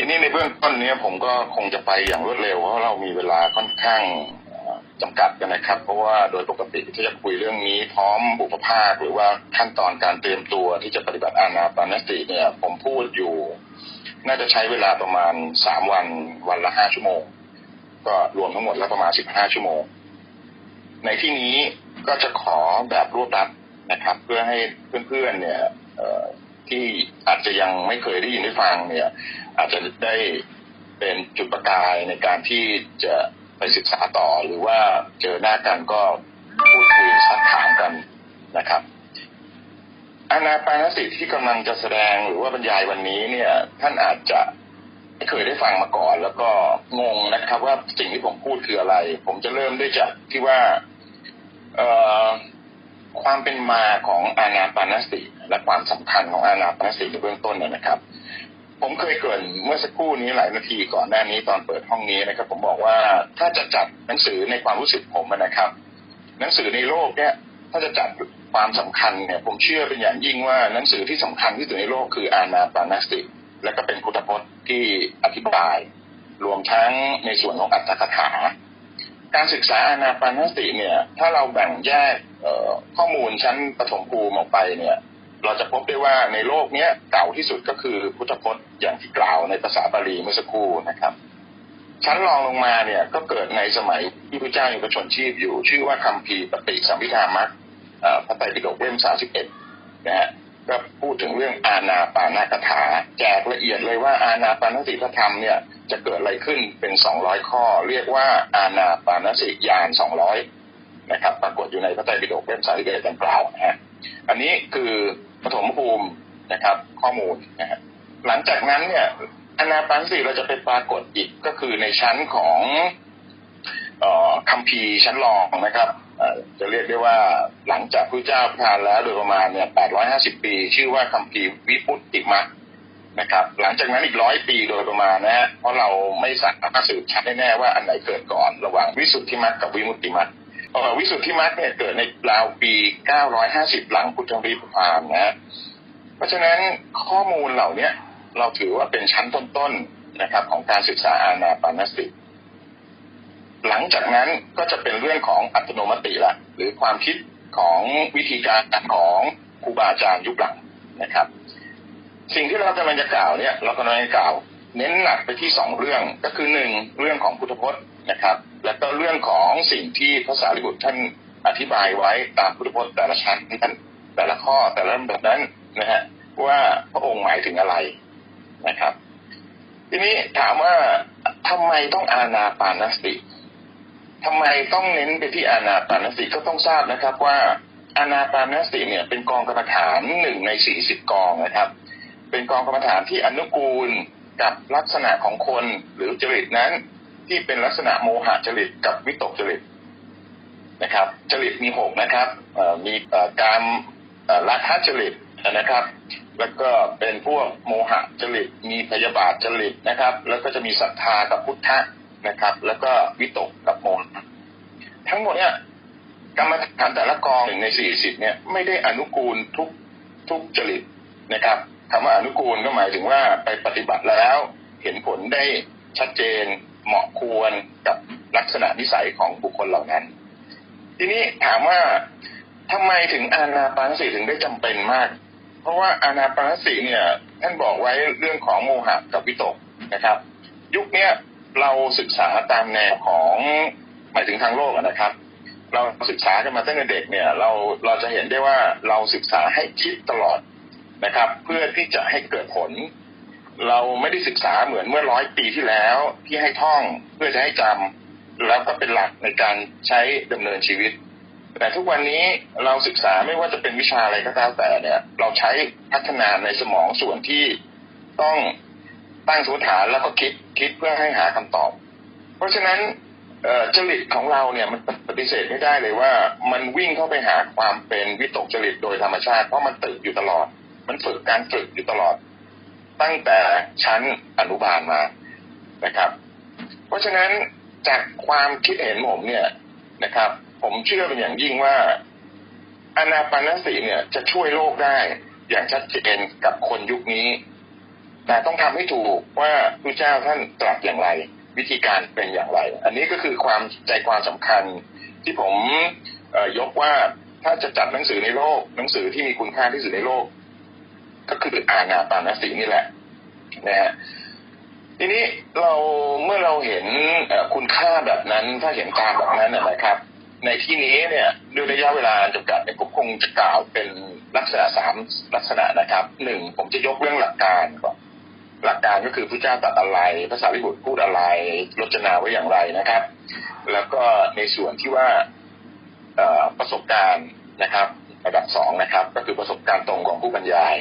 ทีนี้ในเบื้องต้นเนี้ผมก็คงจะไปอย่างรวดเร็วเพราะเรามีเวลาค่อนข้างเอ่อจำกัดกันนะครับ เพราะว่าโดยปกติที่จะคุยเรื่องนี้พร้อมบุพภาคหรือว่าขั้นตอนการเตรียมตัวที่จะปฏิบัติอานาปานสติเนี่ย ผมพูดอยู่ น่าจะใช้เวลาประมาณสามวันวันละห้าชั่วโมง ก็รวมทั้งหมดแล้วประมาณสิบห้าชั่วโมง ในที่นี้ก็จะขอแบบรวบรัดนะครับ เพื่อให้เพื่อนๆเนี่ยที่อาจจะยังไม่เคยได้ยินได้ฟังเนี่ย อาจจะได้เป็นจุดประกายในการที่จะไปศึกษาต่อหรือว่าเจอหน้ากันก็พูดคุยซักถามกันนะครับอานาปานสติที่กำลังจะแสดงหรือว่าบรรยายวันนี้เนี่ยท่านอาจจะไม่เคยได้ฟังมาก่อน แล้วก็งงนะครับ ว่าสิ่งที่ผมพูดคืออะไร ผมจะเริ่มด้วยจากที่ว่าเอ่อความเป็นมาของอานาปานสติ และความสำคัญของอานาปานสติในเบื้องต้นนนะครับ ผมเคยเกินเมื่อสักครู่นี้หลายนาทีก่อนหน้านี้ตอนเปิดห้องนี้นะครับ ผมบอกว่าถ้าจะจัดหนังสือในความรู้สึกผมนะครับ หนังสือในโลกเนี่ยถ้าจะจัดความสำคัญเนี่ยผมเชื่อเป็นอย่างยิ่งว่าหนังสือที่สำคัญที่สุดในโลกคืออานาปานสติ และก็เป็นพุทธพจน์ที่อธิบาย รวมทั้งในส่วนของอัตถกถา การศึกษาอานาปานสติเนี่ย ถ้าเราแบ่งแยกข้อมูลชั้นปฐมภูมิออกไปเนี่ย เราจะพบได้ว่าในโลกเนี้ยเก่าที่สุดก็คือพุทธพจน์อย่างที่กล่าวในภาษาบาลีเมื่อสักครู่นะครับ ชั้นรองลงมาเนี่ยก็เกิดในสมัยที่พระเจ้ายังประชนชีพอยู่ ชื่อว่าคัมภีร์ปฏิสัมพิธามัคเอ่อพระไตรปิฎกเล่มสาสิบเอ็ดนะฮะก็พูดถึงเรื่องอาณาปานากถา แจกละเอียดเลยว่าอาณาปานสติธรรมเนี่ยจะเกิดอะไรขึ้นเป็นสองร้อยข้อ เรียกว่าอาณาปานสิญาณสองร้อยนะครับ ปรากฏอยู่ในพระไตรปิฎกเล่มสาสิบเอ็ดดังกล่าวนะฮะ อันนี้คือปฐมภูมินะครับ ข้อมูลนะฮะหลังจากนั้นเนี่ยอนาปานสติเราจะไปปรากฏอีกก็คือในชั้นของออคัมภีร์ชั้นรองนะครับจะเรียกได้ว่าหลังจากพระเจ้าประทานแล้วโดยประมาณเนี่ย 850 ปี ชื่อว่าคัมภีร์วิปุตติมัคนะครับ หลังจากนั้นอีกร้อยปีโดยประมาณนะฮะเพราะเราไม่สามารถสืบชัดได้แน่ว่าอันไหนเกิดก่อนระหว่างวิสุทธิมัคกับวิมุตติมัค วิสุทธิมัคเนี่ยเกิดในราวปี 950 หลังพุทธศักราชนะเพราะฉะนั้นข้อมูลเหล่านี้เราถือว่าเป็นชั้นต้นๆนะครับ ของการศึกษาอานาปานสติ หลังจากนั้นก็จะเป็นเรื่องของอัตโนมติละหรือความคิดของวิธีการของครูบาอาจารย์ยุคหลังนะครับ สิ่งที่เรากำลังจะกล่าวเนี่ยเรากำลังจะกล่าว เน้นหนักไปที่สองเรื่องก็คือหนึ่งเรื่องของพุทธพจน์นะครับ แล้วก็เรื่องของสิ่งที่พระสารีบุตรท่านอธิบายไว้ตามพุทธพจน์แต่ละชั้นนั้นแต่ละข้อแต่ละลำดับนั้นนะฮะว่าพระองค์หมายถึงอะไรนะครับ ทีนี้ถามว่าทำไมต้องอาณาปานสติทำไมต้องเน้นไปที่อาณาปานสติก็ต้องทราบนะครับ ว่าอาณาปานสติเนี่ย เป็นกองกรรมฐานหนึ่งในสี่สิบกองนะครับ เป็นกองกรรมฐานที่อนุกูล กับลักษณะของคนหรือจริตนั้น ที่เป็นลักษณะโมหะจริตกับวิตกจริตนะครับ จริตมีหกนะครับมีการเอ่อราจริตนะครับ แล้วก็เป็นพวกโมหะจริตมีพยาบาทจริตนะครับ แล้วก็จะมีศรัทธากับพุทธะนะครับ แล้วก็วิตกกับโมหะทั้งหมดเนี่ยกรรมฐานแต่ละกองหนึ่งในสี่สิบเนี่ยไม่ได้อนุกูลทุกทุกจริตนะครับ คำว่าอนุกูลก็หมายถึงว่าไปปฏิบัติแล้ว เห็นผลได้ชัดเจนเหมาะควรกับลักษณะนิสัยของบุคคลเหล่านั้น ทีนี้ถามว่าทำไมถึงอานาปานสติถึงได้จำเป็นมาก เพราะว่าอานาปานสติเนี่ยท่านบอกไว้เรื่องของโมหะกับวิตกนะครับ ยุคเนี้ยเราศึกษาตามแนวของหมายถึงทางโลกนะครับ เราศึกษากันมาตั้งแต่เด็กเนี่ยเราเราจะเห็นได้ว่าเราศึกษาให้คิดตลอด นะครับ เพื่อที่จะให้เกิดผล เราไม่ได้ศึกษาเหมือนเมื่อร้อยปีที่แล้ว ที่ให้ท่องเพื่อจะให้จำแล้วก็เป็นหลักในการใช้ดำเนินชีวิต แต่ทุกวันนี้เราศึกษาไม่ว่าจะเป็นวิชาอะไรก็ตามแต่เนี่ย เราใช้พัฒนาในสมองส่วนที่ต้องตั้งสมมติฐานแล้วก็คิดคิดเพื่อให้หาคำตอบ เพราะฉะนั้นเจริตของเราเนี่ยมันปฏิเสธไม่ได้เลยว่า มันวิ่งเข้าไปหาความเป็นวิตกจริตโดยธรรมชาติ เพราะมันตื่นอยู่ตลอด มันฝึกการฝึกอยู่ตลอด ตั้งแต่ชั้นอนุบาลมานะครับ เพราะฉะนั้นจากความคิดเห็นผมเนี่ยนะครับ ผมเชื่อเป็นอย่างยิ่งว่าอนาปานสติเนี่ยจะช่วยโลกได้อย่างชัดเจนกับคนยุคนี้ แต่ต้องทำให้ถูกว่าพระเจ้าท่านตรัสอย่างไร วิธีการเป็นอย่างไร อันนี้ก็คือความใจความสำคัญที่ผมยกว่าถ้าจะจัดหนังสือในโลก หนังสือที่มีคุณค่าที่สุดในโลก ก็คืออาณาปานสีนี่แหละนะฮะทีนี้เราเมื่อเราเห็นคุณค่าแบบนั้น ถ้าเห็นตามแบบนั้นนะครับ ในที่นี้เนี่ยด้วยระยะเวลาจำกัดเนี่ยผมคงจะกล่าวเป็นลักษณะสามลักษณะนะครับหนึ่งผมจะยกเรื่องหลักการก่อนหลักการก็คือพระเจ้าตรัสอะไรภาษาลิบุตรพูดอะไรรจนาไว้อย่างไรนะครับ แล้วก็ในส่วนที่ว่าประสบการณ์นะครับ ระดับสองนะครับ ก็คือประสบการณ์ตรงของผู้บรรยาย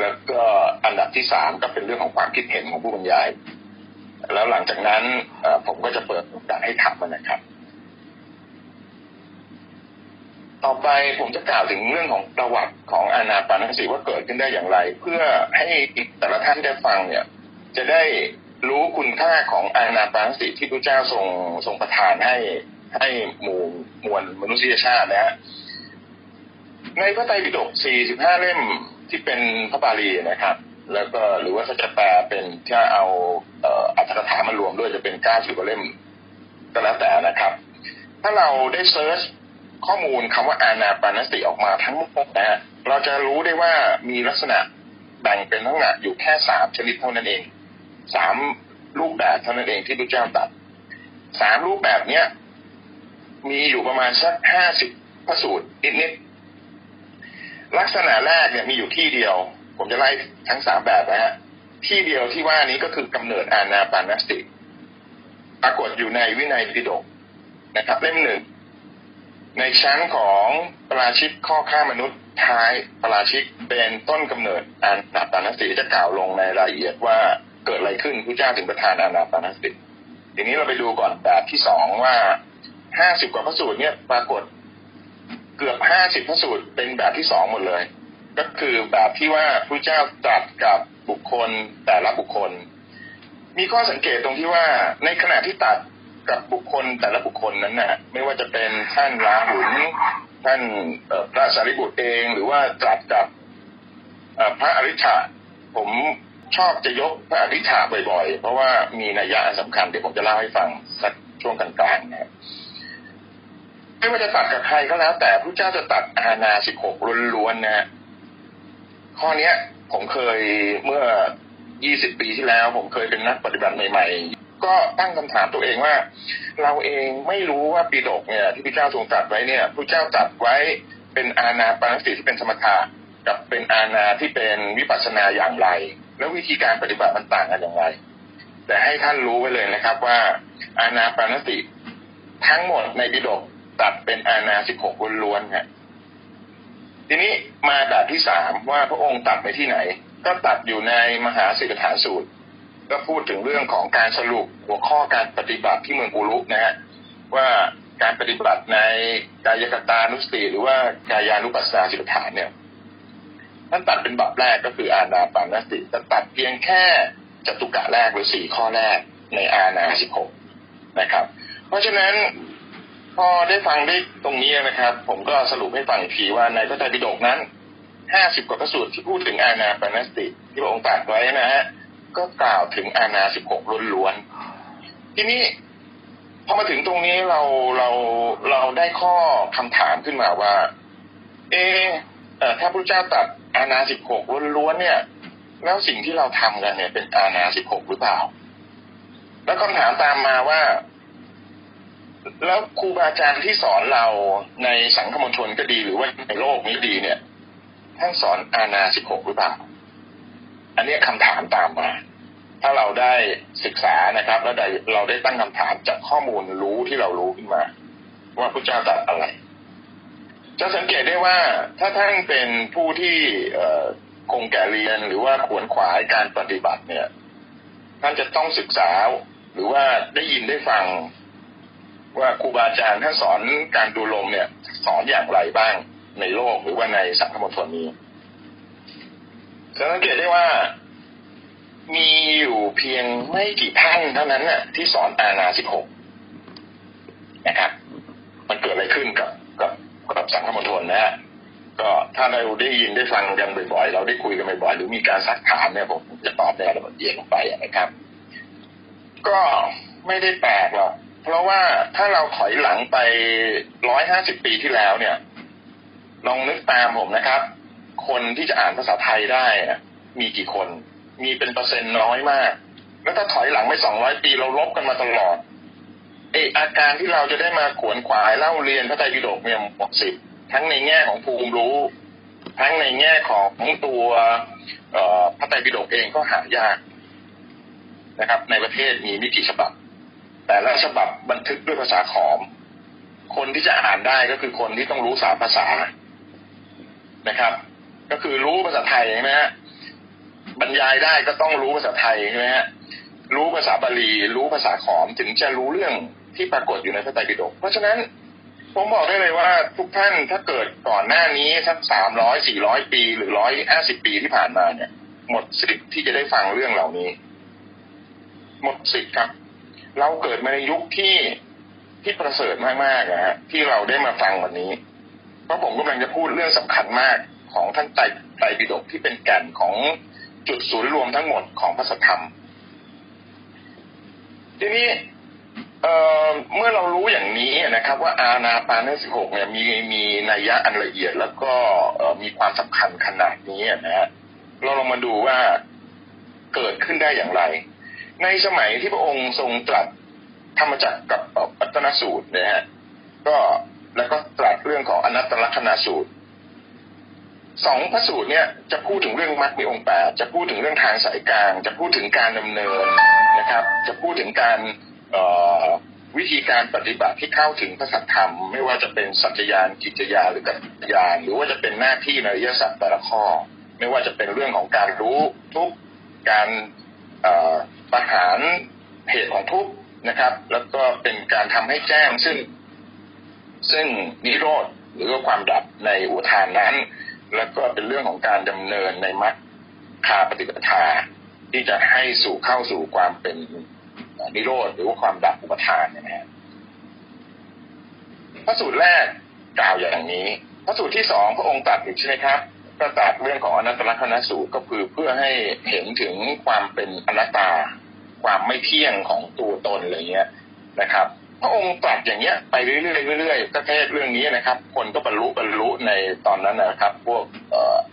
แล้วก็อันดับที่สามก็เป็นเรื่องของความคิดเห็นของผู้บรรยาย แล้วหลังจากนั้นผมก็จะเปิดโอกาสให้ถามนะครับ ต่อไปผมจะกล่าวถึงเรื่องของประวัติของอาณาปานสติว่าเกิดขึ้นได้อย่างไร เพื่อให้แต่ละท่านได้ฟังเนี่ย จะได้รู้คุณค่าของอาณาปานสติที่พระเจ้าทรงทรงประทานให้ให้หมู่มวลมนุษยชาตินะฮะ ในพระไตรปิฎก45 เล่มที่เป็นพระบาลีนะครับ แล้วก็หรือว่าถ้าจะแปลเป็นถ้าเอาอัตถกถามารวมด้วยจะเป็น90กว่าเล่มก็แล้วแต่นะครับ ถ้าเราได้เซิร์ชข้อมูลคำว่าอาณาปานสติออกมาทั้งหมดนะฮะเราจะรู้ได้ว่ามีลักษณะแบ่งเป็นลักษณะอยู่แค่สามชนิดเท่านั้นเองสามรูปแบบเท่านั้นเองที่พระเจ้าตัดสามรูปแบบเนี้ยมีอยู่ประมาณสักห้าสิบพระสูตรนิดๆ ลักษณะแรกเนี่ยมีอยู่ที่เดียว ผมจะไล่ทั้งสามแบบนะฮะที่เดียวที่ว่านี้ก็คือกำเนิดอาณาปานสติ ปรากฏอยู่ในวินัยปิฎกนะครับ เล่มหนึ่งในชั้นของปราชิกข้อฆ่ามนุษย์ท้ายปราชิกเป็นต้นกำเนิดอาณาปานสติจะกล่าวลงในรายละเอียดว่าเกิดอะไรขึ้นพระเจ้าถึงประทานอาณาปานสติ ทีนี้เราไปดูก่อนแบบที่สองว่าห้าสิบกว่าพระสูตรเนี่ยปรากฏ เกือบห้าสิบพระสูตรเป็นแบบที่สองหมดเลย ก็คือแบบที่ว่าพระเจ้าตรัสกับบุคคลแต่ละบุคคล มีข้อสังเกตตรงที่ว่าในขณะที่ตัดกับบุคคลแต่ละบุคคลนั้นนะ่ะ ไม่ว่าจะเป็นท่านราหุลท่านพระสารีบุตรเอง หรือว่าตรัสกับพระอริ t ะผมชอบจะยกพระอริ t ะบ่อยๆ เพราะว่ามีนัยยะสำคัญเดี๋ยวผมจะเล่าให้ฟังสักช่วงกลางๆนะครับ ไม่ว่าจะตัดกับใครก็แล้ว แต่พระเจ้าจะตัดอาณาสิบหกล้วนๆนะข้อเนี้ย ผมเคยเมื่อยี่สิบปีที่แล้ว ผมเคยเป็นนักปฏิบัติใหม่ๆ ก็ตั้งคำถามตัวเองว่า เราเองไม่รู้ว่าปีดกเนี่ย ที่พระเจ้าทรงตัดไว้เนี่ยพระเจ้าตัดไว้เป็นอาณาปานสติที่เป็นสมถะกับเป็นอาณาที่เป็นวิปัสสนาอย่างไร แล้ววิธีการปฏิบัติมันต่างกันอย่างไร แต่ให้ท่านรู้ไว้เลยนะครับว่า อาณาปานสติทั้งหมดในปิฎก ตัดเป็นอาณาสิบหกล้วนๆฮะทีนี้มาแบบที่สามว่าพระองค์ตัดไปที่ไหน ก็ตัดอยู่ในมหาสิกฐานสูตร ก็พูดถึงเรื่องของการสรุปหัวข้อการปฏิบัติที่เมืองกุลุนะฮะว่าการปฏิบัติในกายกตานุสติ หรือว่ากายานุปัสสนาสิกฐานเนี่ยท่านตัดเป็นบับแรกก็คืออาณาปานสติจะตัดเพียงแค่จตุกะแรกหรือสี่ข้อแรกในอาณาสิบหกนะครับ เพราะฉะนั้น พอได้ฟังได้ตรงนี้นะครับ ผมก็สรุปให้ฟังอีกทีว่าในพระไตรปิฎกนั้นห้าสิบกว่าพระสูตรที่พูดถึงอาณาปานสติ ที่พระองค์ตรัสไว้นะฮะก็กล่าวถึงอาณาสิบหกล้วนๆทีนี้พอมาถึงตรงนี้เราเราเราได้ข้อคำถามขึ้นมาว่า เออถ้าพระเจ้าตัดอาณาสิบหกล้วนๆเนี่ย แล้วสิ่งที่เราทำกันเนี่ยเป็นอาณาสิบหกหรือเปล่า แล้วคำถามตามมาว่า แล้วครูบาอาจารย์ที่สอนเราในสังคมชนก็ดีหรือว่าในโลกนี้ดีเนี่ยท่านสอนอาณาสิบหกหรือเปล่า อันนี้คำถามตามมา ถ้าเราได้ศึกษานะครับ แล้วได้เราได้ตั้งคำถามจากข้อมูลรู้ที่เรารู้ขึ้นมา ว่าพระเจ้าตรัสอะไร จะสังเกตได้ว่าถ้าท่านเป็นผู้ที่คงแก่เรียนหรือว่าขวนขวายการปฏิบัติเนี่ย ท่านจะต้องศึกษาหรือว่าได้ยินได้ฟัง ว่าครูบาอาจารย์ท่านสอนการดูลมเนี่ย สอนอย่างไรบ้างในโลกหรือว่าในสังคมชนนี้สังเกตได้ว่ามีอยู่เพียงไม่กี่ท่านเท่านั้นน่ะ ที่สอนอาณาสิบหกนะครับ มันเกิดอะไรขึ้นกับกับกับสังคมชนนะฮะก็ถ้าเราได้ยินได้ฟังกันบ่อยๆ เราได้คุยกันบ่อยๆ หรือมีการซักถามเนี่ยผมจะตอบในรายละเอียดลงไปนะครับ ก็ไม่ได้แปลกหรอก เพราะว่าถ้าเราถอยหลังไปร้อยห้าสิบปีที่แล้วเนี่ย ลองนึกตามผมนะครับ คนที่จะอ่านภาษาไทยได้ มีกี่คน มีเป็นเปอร์เซ็นต์น้อยมาก แล้วถ้าถอยหลังไปสองร้อยปีเราลบกันมาตลอดเอออาการที่เราจะได้มาขวนขวายเล่าเรียนพระไตรปิฎกเนี่ยหมดสิทธิ์ทั้งในแง่ของภูมิรู้ ทั้งในแง่ของตัวพระไตรปิฎกเองก็หายากนะครับ ในประเทศมีไม่กี่ฉบับ แต่ละฉบับบันทึกด้วยภาษาขอม คนที่จะอ่านได้ก็คือคนที่ต้องรู้สามภาษานะครับ ก็คือรู้ภาษาไทยใช่ไหมฮะบรรยายได้ก็ต้องรู้ภาษาไทยใช่ไหมฮะรู้ภาษาบาลี รู้ภาษาขอมถึงจะรู้เรื่องที่ปรากฏอยู่ในพระไตรปิฎกเพราะฉะนั้นผมบอกได้เลยว่าทุกท่านถ้าเกิดก่อนหน้านี้สักสามร้อยสี่ร้อยปีหรือร้อยห้าสิบปีที่ผ่านมาเนี่ย หมดสิทธิ์ที่จะได้ฟังเรื่องเหล่านี้ หมดสิทธิ์ครับ เราเกิดมาในยุคที่ที่ประเสริฐมากๆนะฮะที่เราได้มาฟังวันนี้ เพราะผมกำลังจะพูดเรื่องสำคัญมากของท่านไตรไตรปิฎกที่เป็นแก่นของจุดศูนย์รวมทั้งหมดของพระธรรม ทีนี้เเมื่อเรารู้อย่างนี้นะครับ ว่าอาณาปานสิหกเนี่ยมีมีนัยยะอันละเอียด แล้วก็มีความสำคัญขนาดนี้นะฮะเราลองมาดูว่าเกิดขึ้นได้อย่างไร ในสมัยที่พระองค์ทรงตรัสธรรมจักรกับปัตตนสูตรนะฮะก็แล้วก็ตรัสเรื่องของอนัตตลักษณสูตรสองพระสูตรเนี่ยจะพูดถึงเรื่องมรรคมีองค์แปดจะพูดถึงเรื่องทางสายกลาง จะพูดถึงการดำเนินนะครับ จะพูดถึงการวิธีการปฏิบัติที่เข้าถึงพระสัทธรรม ไม่ว่าจะเป็นสัจจยานกิจยาหรือกัจยานหรือว่าจะเป็นหน้าที่ในยสัจแต่ละข้อ ไม่ว่าจะเป็นเรื่องของการรู้ทุกการ ประหารเหตุของทุกนะครับ แล้วก็เป็นการทำให้แจ้งซึ่ง ซึ่งนิโรธหรือว่าความดับในอุทานนั้น แล้วก็เป็นเรื่องของการดำเนินในมรรคาปฏิปทา ที่จะให้สู่เข้าสู่ความเป็นนิโรธหรือว่าความดับอุปทานเนี่ยนะฮะพระสูตรแรกกล่าวอย่างนี้ พระสูตรที่สองพระองค์ตรัสอีกใช่ไหมครับ ก็ตรัสเรื่องของอนัตตลักษณสูตรก็คือเพื่อให้เห็นถึงความเป็นอนัตตา ความไม่เที่ยงของตัวตนอะไรเงี้ยนะครับพระองค์ตรัสอย่างเงี้ยไปเรื่อยๆเรื่อยๆก็เทศเรื่องนี้นะครับ คนก็บรรลุบรรลุในตอนนั้นนะครับ พวก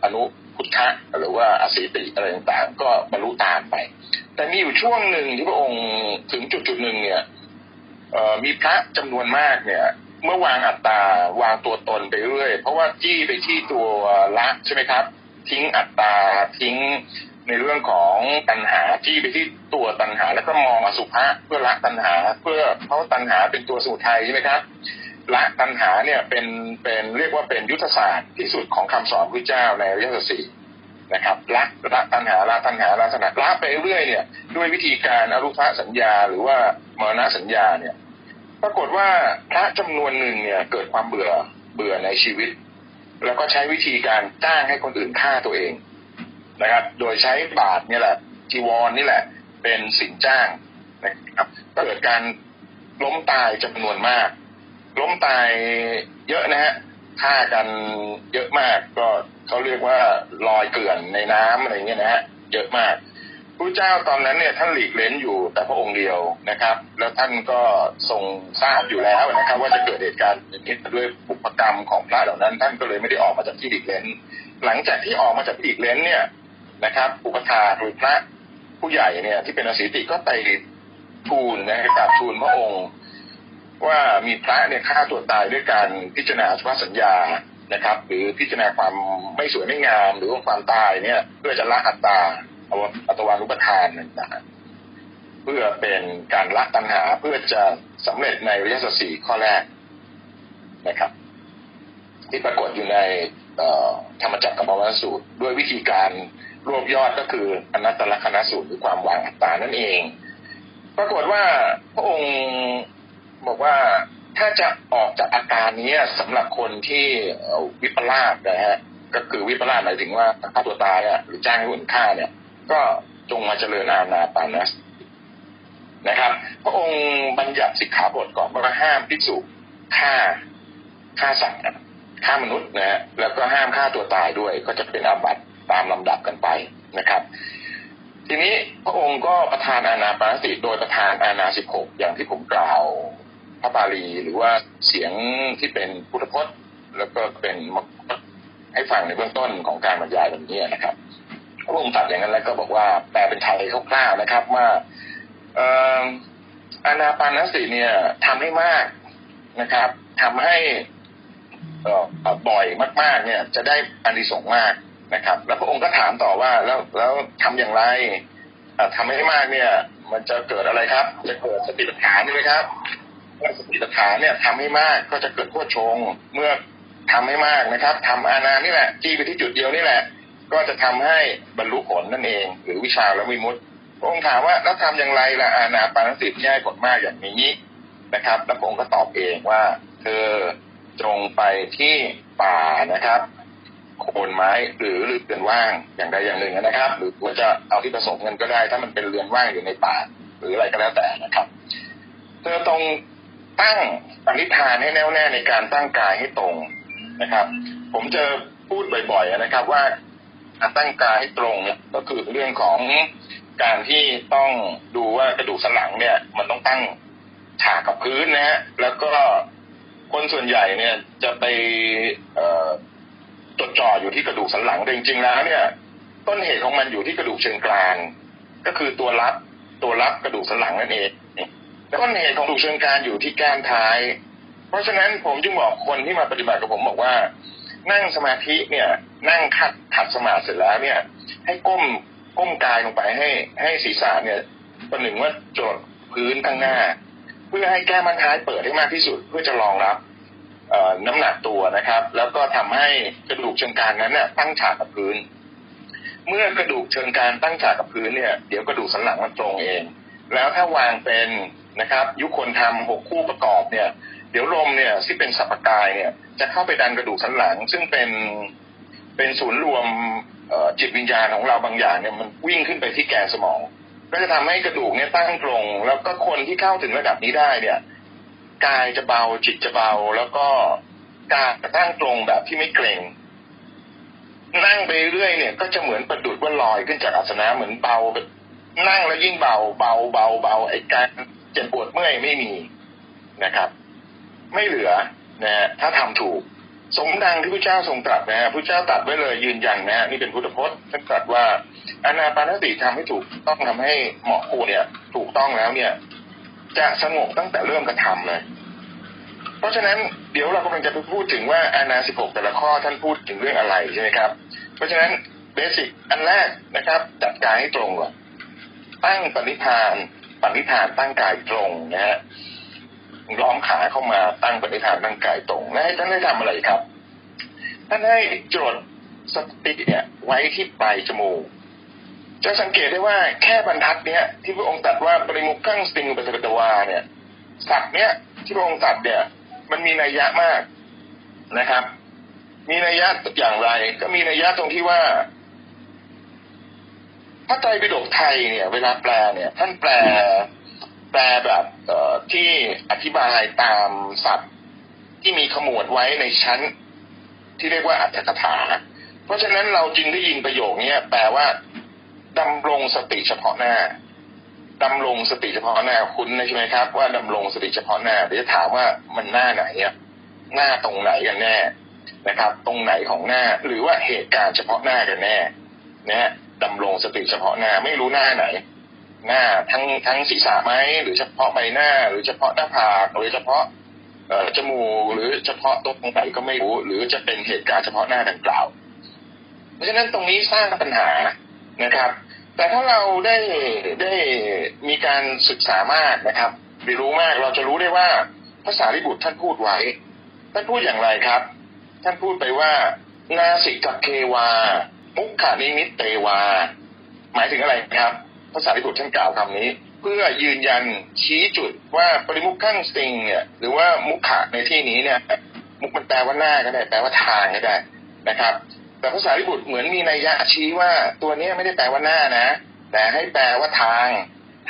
อนุพุทธะหรือว่าอสิติอะไรต่างๆ ก็บรรลุตามไป แต่มีอยู่ช่วงหนึ่งที่พระองค์ถึงจุดจุดหนึ่งเนี่ยมีพระจำนวนมากเนี่ย เมื่อวางอัตตาวางตัวตนไปเรื่อยเพราะว่าจี้ไปที่ตัวละใช่ไหมครับ ทิ้งอัตตาทิ้งในเรื่องของตัณหาจี้ไปที่ตัวตัณหา แล้วก็มองอสุภะเพื่อละตัณหา เพื่อเพราะตัณหาเป็นตัวสมุทัยใช่ไหมครับละตัณหาเนี่ยเป็นเป็นเรียกว่าเป็นยุทธศาสตร์ที่สุดของคำสอนพระเจ้าในอริยสัจสี่นะครับละละตัณหาละตัณหาละสนะละไปเรื่อยเนี่ยด้วยวิธีการอรูปสัญญา หรือว่ามรณะสัญญาเนี่ย ปรากฏว่าพระจำนวนหนึ่งเนี่ยเกิดความเบื่อเบื่อในชีวิต แล้วก็ใช้วิธีการจ้างให้คนอื่นฆ่าตัวเองนะครับ โดยใช้บาทนี่แหละ จีวรนี่แหละ เป็นสินจ้างนะครับก็เกิดการล้มตายจำนวนมาก ล้มตายเยอะนะฮะฆ่ากันเยอะมากก็เขาเรียกว่าลอยเกลื่อนในน้ำอะไรเงี้ยนะฮะเยอะมาก พระเจ้าตอนนั้นเนี่ยท่านหลีกเล้นอยู่แต่พระองค์เดียวนะครับ แล้วท่านก็ทรงทราบอยู่แล้วนะครับ ว่าจะเกิดเหตุการณ์นี้ด้วยบุพกรรมของพระเหล่านั้น ท่านก็เลยไม่ได้ออกมาจากที่หลีกเล้น หลังจากที่ออกมาจากที่หลีกเล้นเนี่ยนะครับอุปถาหรือพระผู้ใหญ่เนี่ยที่เป็นอสิติก็ไปทูลนะครับทูลพระองค์ ว่ามีพระเนี่ยฆ่าตัวตายด้วยการพิจารณาสภาสัญญานะครับ หรือพิจารณาความไม่สวยไม่งามหรือว่าความตายเนี่ยเพื่อจะละอัตตา อัตวานุปทานต่างๆเพื่อเป็นการละตัณหาเพื่อจะสำเร็จในริยสัจสี่ข้อแรกนะครับ ที่ปรากฏอยู่ในธรรมจักรกับมวสูตร ด้วยวิธีการรวบยอดก็คืออนัตตลกนสูตรหรือความวางอัตตานั่นเอง ปรากฏว่าพระองค์บอกว่าถ้าจะออกจากอาการนี้สำหรับคนที่วิปลาสนะฮะก็คือวิปลาสหมายถึงว่าฆ่าตัวตายอะหรือจ้างให้คนฆ่าเนี่ย ก็จงมาเจริญอาณาปานัสนะครับ พระองค์บัญญัติสิกขาบทก่อนว่าห้ามภิกษุฆ่าฆ่าสัตว์ฆ่ามนุษย์นะฮะแล้วก็ห้ามฆ่าตัวตายด้วย ก็จะเป็นอาบัติตามลำดับกันไปนะครับ ทีนี้พระองค์ก็ประทานอานาปานสติโดยประทานอานาสิบหกอย่างที่ผมกล่าวพระบาลีหรือว่าเสียงที่เป็นพุทธพจน์ แล้วก็เป็นให้ฟังในเบื้องต้นของการบรรยายวันนี้นะครับ พระองค์ตรัสอย่างนั้นแล้วก็บอกว่าแปลเป็นไทยคร่าวๆนะครับว่าเอ่ออานาปานสติเนี่ยทำให้มากนะครับทำให้เอ่อบ่อยมาก ๆ เนี่ย จะได้อานิสงส์มากนะครับ แล้วพระองค์ก็ถามต่อว่าแล้วแล้วทำอย่างไรอะทำให้มากเนี่ย มันจะเกิดอะไรครับ จะเกิดสติปัฏฐานใช่ไหมครับเมื่อสติปัฏฐานเนี่ยทำให้มากก็จะเกิดโคชงเมื่อทำให้มากนะครับทำอานานี่แหละจี้ไปที่จุดเดียวนี่แหละ ก็จะทำให้บรรลุผลนั่นเอง หรือวิชาและวิมุตติองค์ถามว่าแล้วทำอย่างไรล่ะอาณาปานสติง่ายผลมากอย่างนี้นะครับ แล้วองค์ก็ตอบเองว่า เธอจงไปที่ป่านะครับโคนไม้หรือหรือเรือนว่างอย่างใดอย่างหนึ่งนะครับ หรือว่าจะเอาที่ผสมกันก็ได้ ถ้ามันเป็นเรือนว่างอยู่ในป่า หรืออะไรก็แล้วแต่นะครับ เธอตรงตั้งปณิธานให้แน่วแน่ในการตั้งกายให้ตรงนะครับ ผมจะพูดบ่อย ๆ นะครับ ว่า ตั้งกายให้ตรงเนี่ยก็คือเรื่องของการที่ต้องดูว่ากระดูกสันหลังเนี่ย มันต้องตั้งฉากกับพื้นนะฮะแล้วก็คนส่วนใหญ่เนี่ยจะไปเอ่อจดจ่ออยู่ที่กระดูกสันหลังแต่จริงๆแล้วเนี่ย ต้นเหตุของมันอยู่ที่กระดูกเชิงกรานก็คือตัวรับตัวรับกระดูกสันหลังนั่นเองต้นเหตุของกระดูกเชิงกรานอยู่ที่แก้มท้าย เพราะฉะนั้นผมจึงบอกคนที่มาปฏิบัติกับผมบอกว่า นั่งสมาธิเนี่ย นั่งขัดขัดสมาธิเสร็จแล้วเนี่ย ให้ก้มก้มกายลงไปให้ ให้ศีรษะเนี่ยประหนึ่งว่าจดพื้นข้างหน้า เพื่อให้แก้มันท้ายเปิดให้มากที่สุดเพื่อจะรองรับน้ำหนักตัวนะครับ แล้วก็ทำให้กระดูกเชิงกรานนั้นเนี่ยตั้งฉากกับพื้น เมื่อกระดูกเชิงกรานตั้งฉากกับพื้นเนี่ยเดี๋ยวกระดูกสันหลังมันตรงเอง แล้วถ้าวางเป็น นะครับ ยุคคนทำหกคู่ประกอบเนี่ย เดี๋ยวลมเนี่ยที่เป็นสัปปกายเนี่ยจะเข้าไปดันกระดูกสันหลัง ซึ่งเป็นเป็นศูนย์รวมจิตวิญญาณของเราบางอย่างเนี่ยมันวิ่งขึ้นไปที่แกนสมอง ก็จะทำให้กระดูกเนี่ยตั้งตรง แล้วก็คนที่เข้าถึงระดับนี้ได้เนี่ยกายจะเบาจิตจะเบา แล้วก็กายจะตั้งตรงแบบที่ไม่เกร็งนั่งไปเรื่อยเนี่ย ก็จะเหมือนประดุดว่าลอยขึ้นจากอาสนะเหมือนเบานั่งแล้วยิ่งเบาเบาเบาเบาไอ้การ เจ็บปวดเมื่อยไม่มีนะครับ ไม่เหลือนะฮะถ้าทำถูก สมดังที่พระเจ้าทรงตรัสนะฮะพระเจ้าตรัสไว้เลยยืนยันนะฮะนี่เป็นพุทธพจน์ท่านตรัสว่าอานาปานสติทำให้ถูกต้องทำให้เหมาะคูเนี่ย ถูกต้องแล้วเนี่ย จะสงบตั้งแต่เริ่มกระทำเลยเพราะฉะนั้นเดี๋ยวเรากำลังจะไปพูดถึงว่าอานาสิบหกแต่ละข้อท่านพูดถึงเรื่องอะไรใช่ไหมครับ เพราะฉะนั้นเบสิกอันแรกนะครับ จัดกายให้ตรงก่อนตั้งปณิธาน ปณิธานตั้งกายตรงนะฮะล้อมขาเข้ามาตั้งปณิธานตั้งกายตรงแล้วให้ท่านได้ทำอะไรครับท่านให้จดสติเนี่ยไว้ที่ปลายจมูกจะสังเกตได้ว่าแค่บรรทัดเนี้ยที่พระองค์ตรัสว่าปริมุขขั้งสติงอุปสตวาเนี่ยศัพท์เนี้ยที่พระองค์ตรัสเนี่ย มันมีนัยยะมากนะครับ มีนัยยะอย่างไร ก็มีนัยยะตรงที่ว่า พระไตรปิฎกไทยเนี่ย เวลาแปลเนี่ย ท่านแปล แปลแบบเอ่อที่อธิบายตามศัพท์ที่มีขมวดไว้ในชั้น ที่เรียกว่าอัตถกถา เพราะฉะนั้นเราจึงได้ยินประโยคนี้แปลว่าดำรงสติเฉพาะหน้าดำรงสติเฉพาะหน้าคุณใช่ไหมครับ ว่าดำรงสติเฉพาะหน้าเดี๋ยวจะถามว่ามันหน้าไหนอะหน้าตรงไหนกันแน่นะครับ ตรงไหนของหน้าหรือว่าเหตุการณ์เฉพาะหน้ากันแน่นะ ดำรงสติเฉพาะหน้าไม่รู้หน้าไหน หน้าทั้งทั้งศีรษะไหมหรือเฉพาะใบหน้า หรือเฉพาะหน้าผากหรือเฉพาะเอ่อจมูกหรือเฉพาะตรงไหนก็ไม่รู้ หรือจะเป็นเหตุการณ์เฉพาะหน้าดังกล่าว เพราะฉะนั้นตรงนี้สร้างปัญหานะครับ แต่ถ้าเราได้ได้มีการศึกษามากนะครับเรียนรู้มากเราจะรู้ได้ว่าภาษาริบุตรท่านพูดไว้ ท่านพูดอย่างไรครับ ท่านพูดไปว่านาสิกเควา มุขขานิมิตเตวา หมายถึงอะไรครับภาษาริบุตรท่านกล่าวคำนี้ เพื่อยืนยันชี้จุดว่าปริมุขขั้งสติงเนี่ย หรือว่ามุขะในที่นี้เนี่ย มุขมันแปลว่าหน้าก็ได้แปลว่าทางก็ได้นะครับ แต่ภาษาริบุตรเหมือนมีนัยยะชี้ว่าตัวนี้ไม่ได้แปลว่าหน้านะ แต่ให้แปลว่าทาง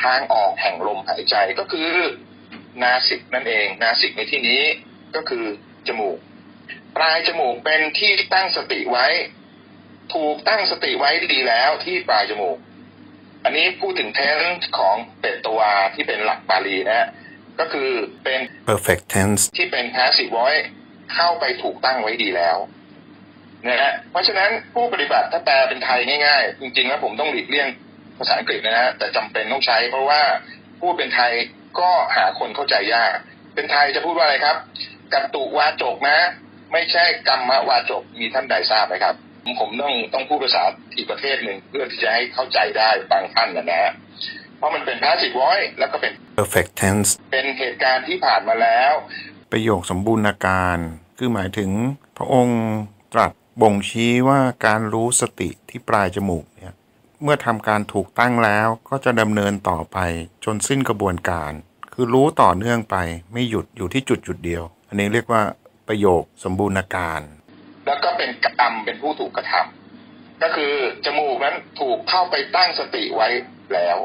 ทางออกแห่งลมหายใจก็คือ นาสิกนั่นเอง นาสิกในที่นี้ก็คือจมูกปปลายจมูกเป็นที่ตั้งสติไว้ ถูกตั้งสติไว้ดีแล้วที่ปลายจมูก อันนี้พูดถึงเทนส์ของเปตตวาที่เป็นหลักบาลีนะฮะก็คือเป็น perfect tense ที่เป็น passive voice เข้าไปถูกตั้งไว้ดีแล้วนะฮะเพราะฉะนั้นผู้ปฏิบัติถ้าแปลเป็นไทยง่ายๆ จริงๆแล้วผมต้องหลีกเลี่ยงภาษาอังกฤษนะฮะแต่จำเป็นต้องใช้ เพราะว่าพูดเป็นไทยก็หาคนเข้าใจยาก เป็นไทยจะพูดว่าอะไรครับ กัตตุวาจกนะ ไม่ใช่กรรมวาจกมีท่านใดทราบไหมครับ ผมต้องต้องพูดภาษาอีกประเทศหนึ่งเพื่อที่จะให้เข้าใจได้บางท่านนะฮะเพราะมันเป็น passive voice แล้วก็เป็น perfect tense เป็นเหตุการณ์ที่ผ่านมาแล้ว ประโยคสมบูรณาการ คือหมายถึงพระองค์ตรัสบ่งชี้ว่าการรู้สติที่ปลายจมูกเนี่ยเมื่อทำการถูกตั้งแล้วก็จะดำเนินต่อไปจนสิ้นกระบวนการ คือรู้ต่อเนื่องไปไม่หยุดอยู่ที่จุดจุดเดียว อันนี้เรียกว่าประโยคสมบูรณาการ แล้วก็เป็นกรรมเป็นผู้ถูกกระทำก็คือจมูกนั้นถูกเข้าไปตั้งสติไว้แล้ว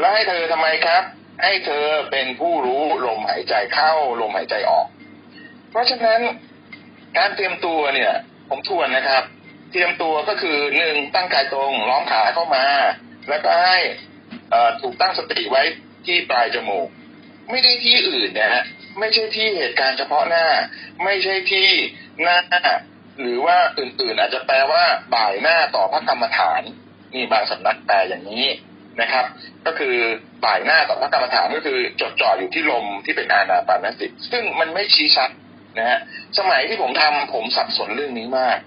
แล้วให้เธอทำไมครับ ให้เธอเป็นผู้รู้ลมหายใจเข้าลมหายใจออก เพราะฉะนั้นการเตรียมตัวเนี่ย ผมทวนนะครับ เตรียมตัวก็คือหนึ่งตั้งกายตรงล้อมขาเข้ามา แล้วก็ให้ถูกตั้งสติไว้ที่ปลายจมูก ไม่ได้ที่อื่นนะฮะ ไม่ใช่ที่เหตุการณ์เฉพาะหน้า ไม่ใช่ที่หน้า หรือว่าอื่นๆ อาจจะแปลว่า บ่ายหน้าต่อพระกรรมฐานนี่บางสำนักแปลอย่างนี้นะครับ ก็คือบ่ายหน้าต่อพระกรรมฐานก็คือจดจ่ออยู่ที่ลมที่เป็นอานาปานสติซึ่งมันไม่ชี้ชัดนะฮะสมัยที่ผมทำผมสับสนเรื่องนี้มาก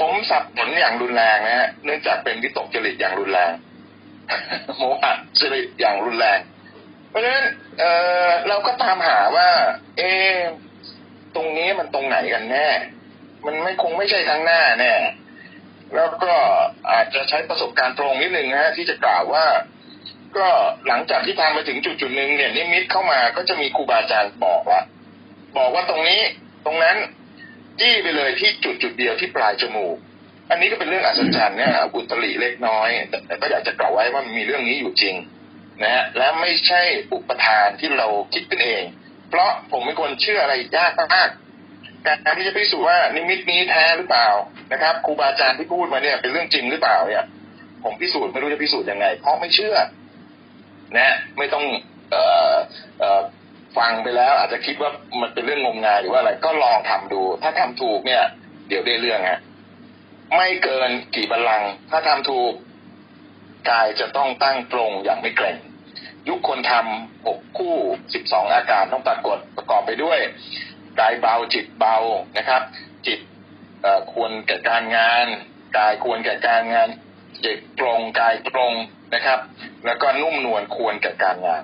ผมสับสนอย่างรุนแรงนะฮะเนื่องจากเป็นวิตกจริตอย่างรุนแรงโมหะจริตอย่างรุนแรง เพราะฉะนั้นเออเราก็ตามหาว่า เอตรงนี้มันตรงไหนกันแน่ มันไม่คงไม่ใช่ทั้งหน้าแน่แล้วก็อาจจะใช้ประสบการณ์ตรงนิดนึงนะฮะที่จะกล่าวว่า ก็หลังจากที่ทำไปถึงจุดจุดหนึ่งเนี่ยนิมิตเข้ามาก็จะมีครูบาอาจารย์บอกว่าบอกว่าตรงนี้ตรงนั้นจี้ไปเลยที่จุดจุดเดียวที่ปลายจมูก อันนี้ก็เป็นเรื่องอัศจรรย์เนี่ยอุตริเล็กน้อย แต่ก็อยากจะกล่าวไว้ว่ามีเรื่องนี้อยู่จริง นะฮะและไม่ใช่อุปทานที่เราคิดขึ้นเอง เพราะผมเป็นคนเชื่ออะไรยากมากการที่จะพิสูจน์ว่านิมิตนี้แท้หรือเปล่านะครับครูบาอาจารย์ที่พูดมาเนี่ยเป็นเรื่องจริงหรือเปล่าเนี่ยผมพิสูจน์ไม่รู้จะพิสูจน์ยังไง เพราะไม่เชื่อ นะ ไม่ต้องเอ่อเอ่อฟังไปแล้ว อาจจะคิดว่ามันเป็นเรื่องงมงายหรือว่าอะไร ก็ลองทำดู ถ้าทำถูกเนี่ย เดี๋ยวได้เรื่องฮะไม่เกินกี่บัลลังก์ถ้าทำถูก กายจะต้องตั้งตรงอย่างไม่เกร็งยุคคนทำหกคู่สิบสองอาการต้องปรากฏประกอบไปด้วยกายเบาจิตเบานะครับ จิตควรแก่การงานกายควรแก่การงานจิตตรงกายตรงนะครับ แล้วก็นุ่มนวลควรแก่การงาน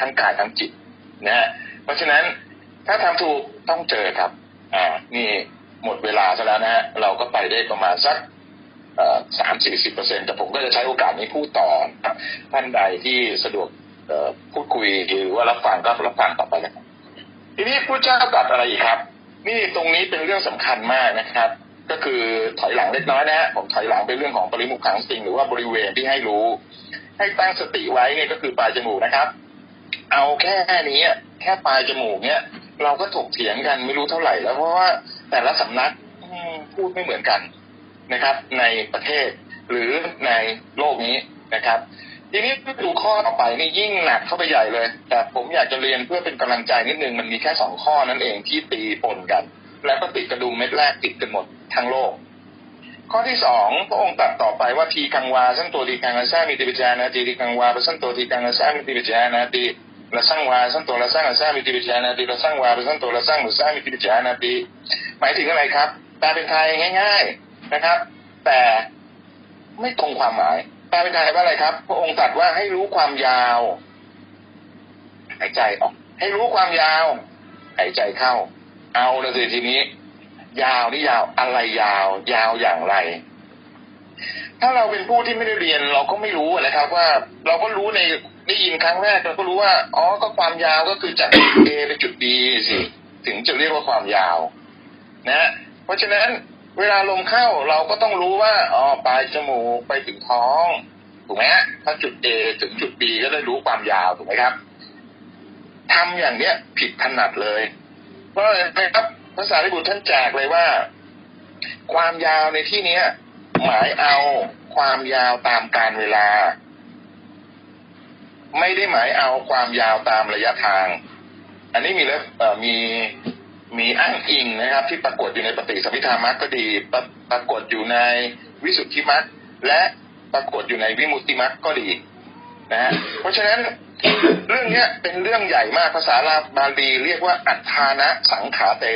ทั้งกายทั้งจิตนะฮะเพราะฉะนั้นถ้าทำถูกต้องเจอครับ อ่า นี่หมดเวลาซะแล้วนะฮะเราก็ไปได้ประมาณสัก สามสี่สิบเปอร์เซ็นแต่ผมก็จะใช้โอกาสนี้พูดต่อท่านใดที่สะดวกพูดคุยหรือว่ารับฟังก็รับฟังต่อไปนะครับทีนี้ผู้เจ้าตรัสอะไรอีกครับ นี่ตรงนี้เป็นเรื่องสำคัญมากนะครับ ก็คือถอยหลังเล็กน้อยนะผมถอยหลังเป็นเรื่องของปริมุขขังสิงหรือว่าบริเวณที่ให้รู้ ให้ตั้งสติไว้เนี่ยก็คือปลายจมูกนะครับ เอาแค่นี้แค่ปลายจมูกเนี่ยเราก็ถกเถียงกันไม่รู้เท่าไหร่แล้วเพราะว่าแต่ละสำนักพูดไม่เหมือนกัน นะครับ ในประเทศ หรือในโลกนี้นะครับ ทีนี้ดูข้อต่อไปนี่ยิ่งหนักเข้าไปใหญ่เลย แต่ผมอยากจะเรียนเพื่อเป็นกำลังใจนิดนึงมันมีแค่สองข้อนั่นเองที่ตีปนกัน แล้วก็ติดกระดุมเม็ดแรกติดกันหมดทั้งโลกข้อที่สองพระองค์ตรัสต่อไปว่าทีกังวาสังตัวทีกังอาซามิติปิจานาตีทีกังวาสังตัวทีกังอาซามิติปิจานาตีละสังวาสังตัวละสังอาซามิติปิจานาตีละสังวาสังตัวละสังมุสามิติปิจานาตีหมายถึงอะไรครับแปลเป็นไทยง่าย ๆ นะครับ แต่ไม่ตรงความหมายแปลเป็นไทยว่าอะไรครับ พระองค์ตรัสว่าให้รู้ความยาวหายใจออก ให้รู้ความยาวหายใจเข้า เอาละสิทีนี้ ยาวนี่ยาวอะไรยาว ยาวอย่างไร ถ้าเราเป็นผู้ที่ไม่ได้เรียน เราก็ไม่รู้นะครับ ว่าเราก็รู้ในได้ยินครั้งแรกเราก็รู้ว่าอ๋อก็ความยาวก็คือจากจุด A ไปจุด B สิถึงจะเรียกว่าความยาว นะ เพราะฉะนั้น เวลาลมเข้าเราก็ต้องรู้ว่าอ๋อปลายจมูกไปถึงท้องถูกไหมถ้าจุด A ถึงจุด B ก็ได้รู้ความยาวถูกไหมครับทำอย่างเนี้ยผิดถนัดเลย เพราะอะไรครับภาษาริบุตรท่านแจกเลยว่า ความยาวในที่เนี้ย หมายเอาความยาวตามการเวลา ไม่ได้หมายเอาความยาวตามระยะทาง อันนี้มีแล้วมี มีอ้างอิงนะครับ ที่ปรากฏอยู่ในปฏิสัมพิธามัคก็ดีปรปรากฏอยู่ในวิสุทธิมัคและปรากฏอยู่ในวิมุตติมัคก็ดีนะฮะเพราะฉะนั้นเรื่องนี้เป็นเรื่องใหญ่มากภาษาลาบาลีเรียกว่าอัฏฐานะสังขาเต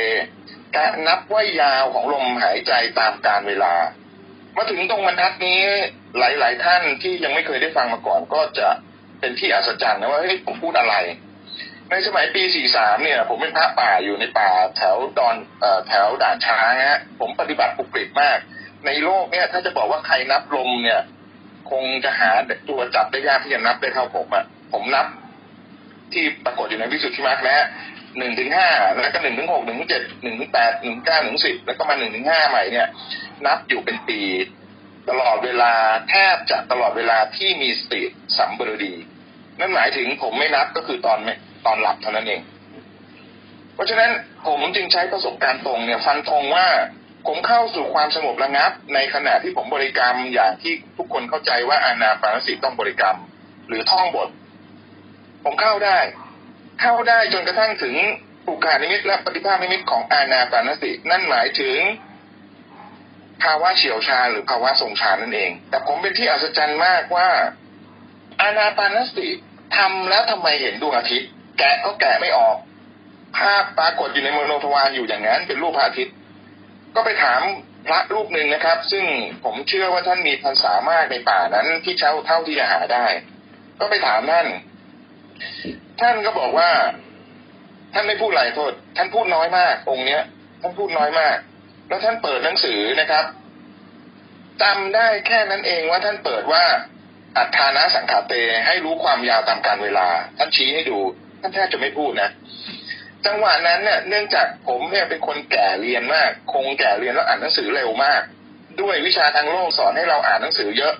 การนับว่ายาวของลมหายใจตามการเวลา มาถึงตรงบรรทัดนี้หลาย ๆ ท่านที่ยังไม่เคยได้ฟังมาก่อนก็จะเป็นที่อัศจรรย์นะว่าเฮ้ยผมพูดอะไร ในสมัยปี 43 เนี่ย ผมเป็นพระป่าอยู่ในป่าแถวดอนแถวด่านช้างฮะ ผมปฏิบัติปุกริบมาก ในโลกเนี่ย ถ้าจะบอกว่าใครนับลมเนี่ย คงจะหาตัวจับได้ยากที่จะนับได้เท่าผมอะผมนับที่ปรากฏอยู่ในวิสุทธิมรรคแล้วหนึ่งถึงห้าแล้วก็หนึ่งถึงหกหนึ่งถึงเจ็ดหนึ่งถึงแปดหนึ่งเก้าหนึ่งสิบแล้วก็มาหนึ่งถึงห้าใหม่เนี่ย นับอยู่เป็นปี ตลอดเวลาแทบจะตลอดเวลาที่มีสติสัมบรดี นั่นหมายถึงผมไม่นับก็คือตอนไม่ ตอนหลับเท่านั้นเอง เพราะฉะนั้นผมจึงใช้ประสบการณ์ตรงเนี่ยฟันธงว่าผมเข้าสู่ความสงบระงับ ในขณะที่ผมบริกรรมอย่างที่ทุกคนเข้าใจว่าอานาปานสติต้องบริกรรม หรือท่องบท ผมเข้าได้ เข้าได้จนกระทั่งถึงปุกานิมิตและปฏิภาณนิมิตของอานาปานสติ นั่นหมายถึงภาวะเฉียวชาหรือภาวะทรงชานั่นเอง แต่ผมเป็นที่อัศจรรย์มากว่าอานาปานสติทำแล้วทำไมเห็นดวงอาทิตย์ แกะก็แกะไม่ออก ภาพปรากฏอยู่ในมโนทวารอยู่อย่างนั้น เป็นรูปพระอาทิตย์ ก็ไปถามพระรูปหนึ่งนะครับ ซึ่งผมเชื่อว่าท่านมีภาษามากในป่านั้นที่เช่าเท่าที่จะหาได้ ก็ไปถามท่าน ท่านก็บอกว่า ท่านไม่พูดอะไรโทษ ท่านพูดน้อยมาก องค์เนี้ย ท่านพูดน้อยมาก แล้วท่านเปิดหนังสือนะครับจำได้แค่นั้นเองว่าท่านเปิดว่าอัฏฐานะสังขาเตให้รู้ความยาวตามการเวลา ท่านชี้ให้ดู ท่านแทบจะไม่พูดนะจังหวะนั้นเนี่ยเนื่องจากผมเนี่ยเป็นคนแก่เรียนมาก คงแก่เรียนแล้วอ่านหนังสือเร็วมาก ด้วยวิชาทางโลกสอนให้เราอ่านหนังสือเยอะ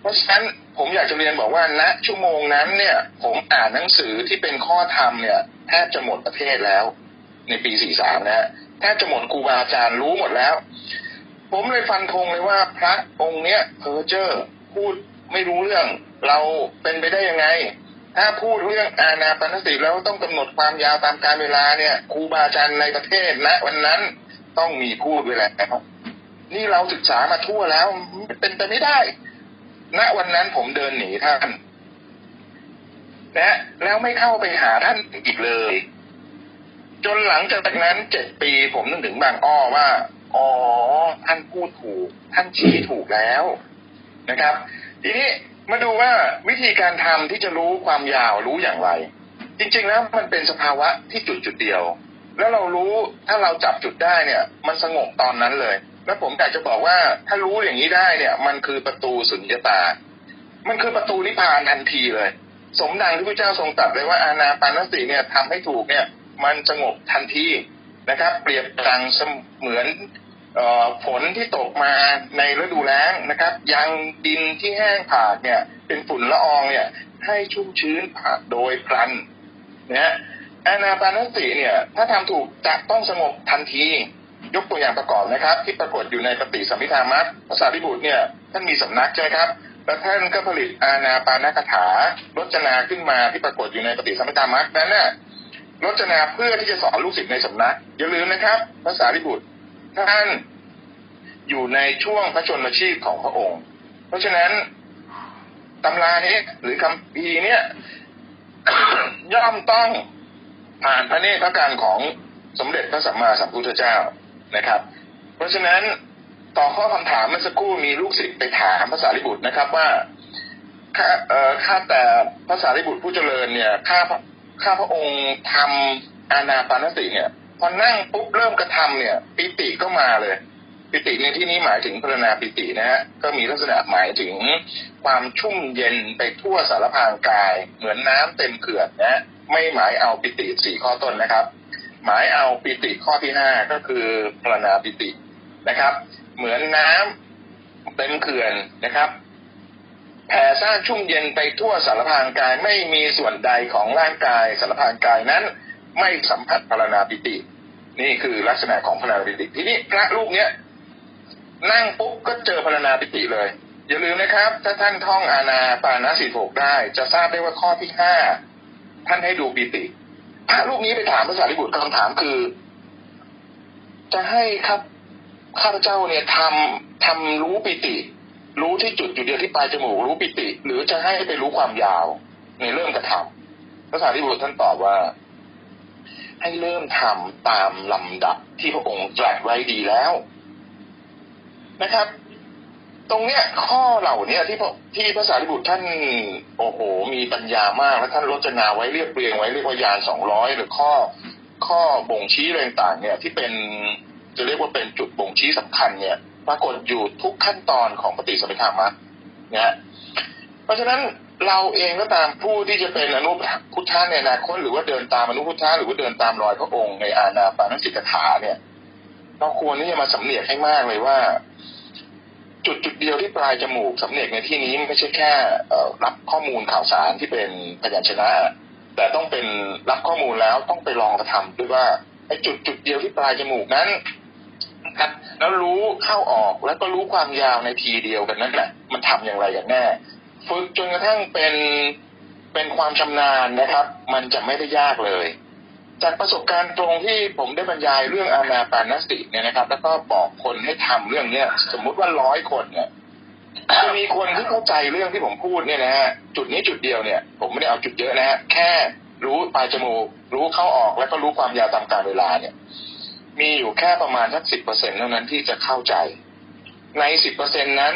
เพราะฉะนั้นผมอยากจะเรียนบอกว่าณชั่วโมงนั้นเนี่ย ผมอ่านหนังสือที่เป็นข้อธรรมเนี่ยแทบจะหมดประเทศแล้ว ในปี 43 นะฮะแทบจะหมดครูบาอาจารย์รู้หมดแล้ว ผมเลยฟันธงเลยว่าพระองค์เนี้ยเพอเจอร์พูดไม่รู้เรื่อง เราเป็นไปได้ยังไง ถ้าพูดเรื่องอาณาปณสติแล้วต้องกำหนดความยาวตามการเวลาเนี่ยครูบาอาจารย์ในประเทศณวันนั้นต้องมีพูดไว้แล้วนี่เราศึกษามาทั่วแล้วเป็นไปไม่ได้ ณวันนั้นผมเดินหนีท่านนะแล้วไม่เข้าไปหาท่านอีกเลย จนหลังจากนั้นเจ็ดปีผมนึกถึงบางอ้อว่า อ๋อ ท่านพูดถูก ท่านชี้ถูกแล้วนะครับ ทีนี้ มาดูว่าวิธีการทำที่จะรู้ความยาวรู้อย่างไร จริงๆแล้วมันเป็นสภาวะที่จุดจุดเดียว แล้วเรารู้ถ้าเราจับจุดได้เนี่ย มันสงบตอนนั้นเลย แล้วผมอยากจะบอกว่าถ้ารู้อย่างนี้ได้เนี่ย มันคือประตูสุญญตา มันคือประตูนิพพานทันทีเลย สมดังที่พระเจ้าทรงตรัสเลยว่าอาณาปานสติเนี่ยทำให้ถูกเนี่ย มันสงบทันทีนะครับ เปรียบดังเสมือน ฝนที่ตกมาในฤดูแล้งนะครับ ยังดินที่แห้งผากเนี่ยเป็นฝุ่นละอองเนี่ยให้ชุ่มชื้นผ่าโดยพลันนะอานาปานสติเนี่ย ถ้าทำถูกจะต้องสงบทันที ยกตัวอย่างประกอบนะครับ ที่ปรากฏอยู่ในปฏิสัมพิธามัตภาษาริบุตรเนี่ยท่านมีสำนักใช่ไหมครับ แล้วท่านก็ผลิตอาณาปานคาถารจนาขึ้นมาที่ปรากฏอยู่ในปฏิสัมพิธามัตนั้นน่ะรจนาเพื่อที่จะสอนลูกศิษย์ในสำนักอย่าลืมนะครับภาษาริบุตร ท่านอยู่ในช่วงพระชนมชีพของพระองค์ เพราะฉะนั้นตำรานี้หรือคำพีเนี้ยย่อมต้องผ่านพระเนตรพระการของสมเด็จพระสัมมาสัมพุทธเจ้านะครับ เพราะฉะนั้นต่อข้อคำถามเมื่อสักครู่มีลูกศิษย์ไปถามภาษาลิบุตรนะครับว่าข้าเอ่อข้าแต่ภาษาลิบุตรผู้เจริญเนี่ยข้าข้าพระองค์ทำอาณาปานสติเนี่ย พอนั่งปุ๊บเริ่มกระทำเนี่ย ปิติก็มาเลย ปิติในที่นี้หมายถึงพรณนาปิตินะฮะก็มีลักษณะหมายถึงความชุ่มเย็นไปทั่วสารพางกาย เหมือนน้ำเต็มเขื่อนนะไม่หมายเอาปิติสี่ข้อต้นนะครับ หมายเอาปิติข้อที่ห้าก็คือพรณนาปิตินะครับ เหมือนน้ำเต็มเขื่อนนะครับแผ่ซ่านชุ่มเย็นไปทั่วสารพางกายไม่มีส่วนใดของร่างกายสารพางกายนั้น ไม่สัมผัสพรณนาปิติ นี่คือลักษณะของพลานาปิติ ทีนี้พระรูปเนี้ยนั่งปุ๊บก็เจอพลานาปิติเลย อย่าลืมนะครับ ถ้าท่านท่องอาณาปานาสีโกได้ จะทราบได้ว่าข้อที่ห้าท่านให้ดูปิติพระรูปนี้ไปถามพระสารีบุตรคำถามคือ จะให้ครับข้าพเจ้าเนี่ยทำทำรู้ปิติ รู้ที่จุดจุดเดียวที่ปลายจมูกรู้ปิติ หรือจะให้ไปรู้ความยาวในเริ่มกระทำพระสารีบุตรท่านตอบว่า ให้เริ่มทำตามลำดับที่พระองค์ตรัสไว้ดีแล้วนะครับ ตรงเนี้ยข้อเหล่าเนี้ยที่พระที่พระสารีบุตรท่านโอ้โห มีปัญญามากและท่านรจนาไว้เรียบเรียงไว้เรียกว่ายานสองร้อยหรือข้อข้อบ่งชี้อะไรต่างๆเนี่ย ที่เป็นจะเรียกว่าเป็นจุดบ่งชี้สำคัญเนี่ย ปรากฏอยู่ทุกขั้นตอนของปฏิสัมพิธามันะเพราะฉะนั้น เราเองก็ตามผู้ที่จะเป็นอนุพุทธะในอนาคตหรือว่าเดินตามอนุพุทธะหรือว่าเดินตามรอยพระองค์ในอาณาปานสิกขาเนี่ยเราควรที่จะมาสำเนียกให้มากเลยว่า จุดจุดเดียวที่ปลายจมูกสำเนียกในที่นี้ไม่ใช่แค่รับข้อมูลข่าวสารที่เป็นพยัญชนะ แต่ต้องเป็นรับข้อมูลแล้วต้องไปลองกระทำด้วยว่าไอ้จุดจุดเดียวที่ปลายจมูกนั้นครับแล้วรู้เข้าออกแล้วก็รู้ความยาวในทีเดียวกันนั่นแหละมันทำอย่างไรกันแน่ ฝึกจนกระทั่งเป็นเป็นความชำนาญนะครับ มันจะไม่ได้ยากเลย จากประสบการณ์ตรงที่ผมได้บรรยายเรื่องอานาปานสติเนี่ยนะครับ แล้วก็บอกคนให้ทำเรื่องเนี้ยสมมุติว่าร้อยคนเนี่ยจะมีคนที่เข้าใจเรื่องที่ผมพูดเนี่ยนะฮะจุดนี้จุดเดียวเนี่ย ผมไม่ได้เอาจุดเยอะนะฮะแค่รู้ปลายจมูกรู้เข้าออกแล้วก็รู้ความยาวตามกาลเวลาเนี่ย มีอยู่แค่ประมาณสักสิบเปอร์เซ็นเท่านั้นที่จะเข้าใจ ในสิบเปอร์เซ็นนั้น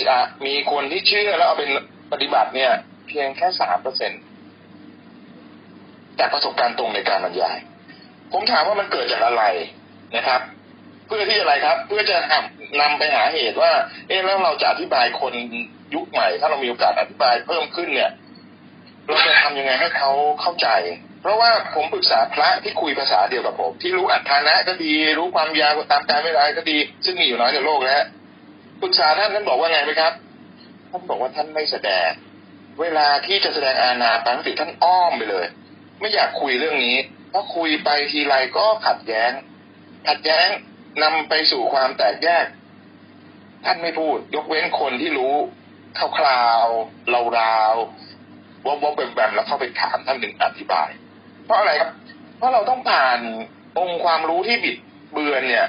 จะมีคนที่เชื่อแล้วเอาเป็นปฏิบัติเนี่ย เพียงแค่สามเปอร์เซ็นต์จากประสบการณ์ตรงในการบรรยาย ผมถามว่ามันเกิดจากอะไรนะครับ เพื่อที่อะไรครับ เพื่อจะนำไปหาเหตุว่า เอ๊ะแล้วเราจะอธิบายคนยุคใหม่ ถ้าเรามีโอกาสอธิบายเพิ่มขึ้นเนี่ย เราจะทำยังไงให้เขาเข้าใจ เพราะว่าผมปรึกษาพระที่คุยภาษาเดียวกับผม ที่รู้อัตานะก็ดี รู้ความยาวตามการเวลาก็ดี ซึ่งมีอยู่น้อยในโลกแล้ว ปรึกษาท่านท่านบอกว่าไงไหมครับ ท่านบอกว่าท่านไม่แสดง เวลาที่จะแสดงอาณาปังติท่านอ้อมไปเลย ไม่อยากคุยเรื่องนี้เพราะคุยไปทีไรก็ขัดแย้ง ขัดแย้งนำไปสู่ความแตกแยก ท่านไม่พูด ยกเว้นคนที่รู้คร่าวๆเราราววบวบแบมแล้วเข้าไปถามท่านถึงอธิบาย เพราะอะไรครับ เพราะเราต้องผ่านองค์ความรู้ที่บิดเบือนเนี่ย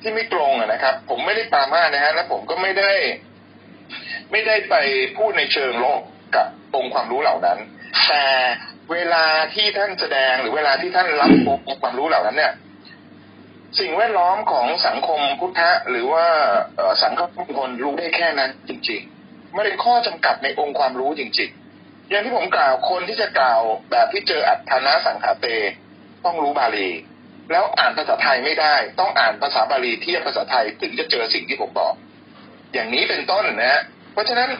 ที่ไม่ตรงนะครับ ผมไม่ได้ปามานะฮะและผมก็ไม่ได้ ไม่ได้ไปพูดในเชิงลบกับองค์ความรู้เหล่านั้น แต่เวลาที่ท่านแสดงหรือเวลาที่ท่านรับองค์ความรู้เหล่านั้น เนี่ย สิ่งแวดล้อมของสังคมพุทธะหรือว่าสังคมคนรู้ได้แค่นั้น จริง ๆ ไม่ได้ข้อจำกัดในองค์ความรู้จริง ๆ อย่างที่ผมกล่าวคนที่จะกล่าวแบบที่เจออัตถานะสังขาเต ต้องรู้บาลี แล้วอ่านภาษาไทยไม่ได้ ต้องอ่านภาษาบาลีเทียบภาษาไทยถึงจะเจอสิ่งที่ผมบอก อย่างนี้เป็นต้นนะฮะเพราะฉะนั้น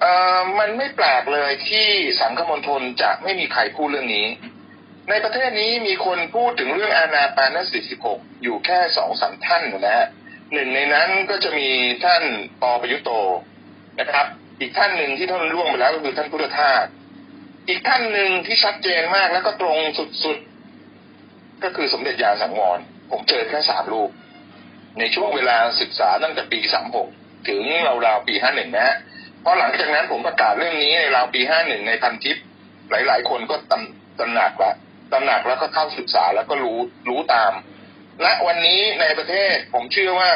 เอ่อมันไม่แปลกเลยที่สังคมณฑลจะไม่มีใครพูดเรื่องนี้ ในประเทศนี้มีคนพูดถึงเรื่องอาณาปานสติสิบหกอยู่แค่สองสามท่านนะฮะหนึ่งในนั้นก็จะมีท่านปอประยุโตนะครับ อีกท่านหนึ่งที่ท่านล่วงไปแล้วก็คือท่านพุทธทาสอีกท่านหนึ่งที่ชัดเจนมากแล้วก็ตรงสุดๆ ก็คือสมเด็จยาสังวรผมเจอแค่สามรูป ในช่วงเวลาศึกษาตั้งแต่ปีสามหกถึงราวๆปีห้าหนึ่งนะฮะพอหลังจากนั้นผมประกาศเรื่องนี้ในราวปีห้าหนึ่งในพันทิปหลายๆ คนก็ตำตระหนักละตระหนักแล้วก็เข้าศึกษาแล้วก็รู้รู้ตาม และวันนี้ในประเทศผมเชื่อว่า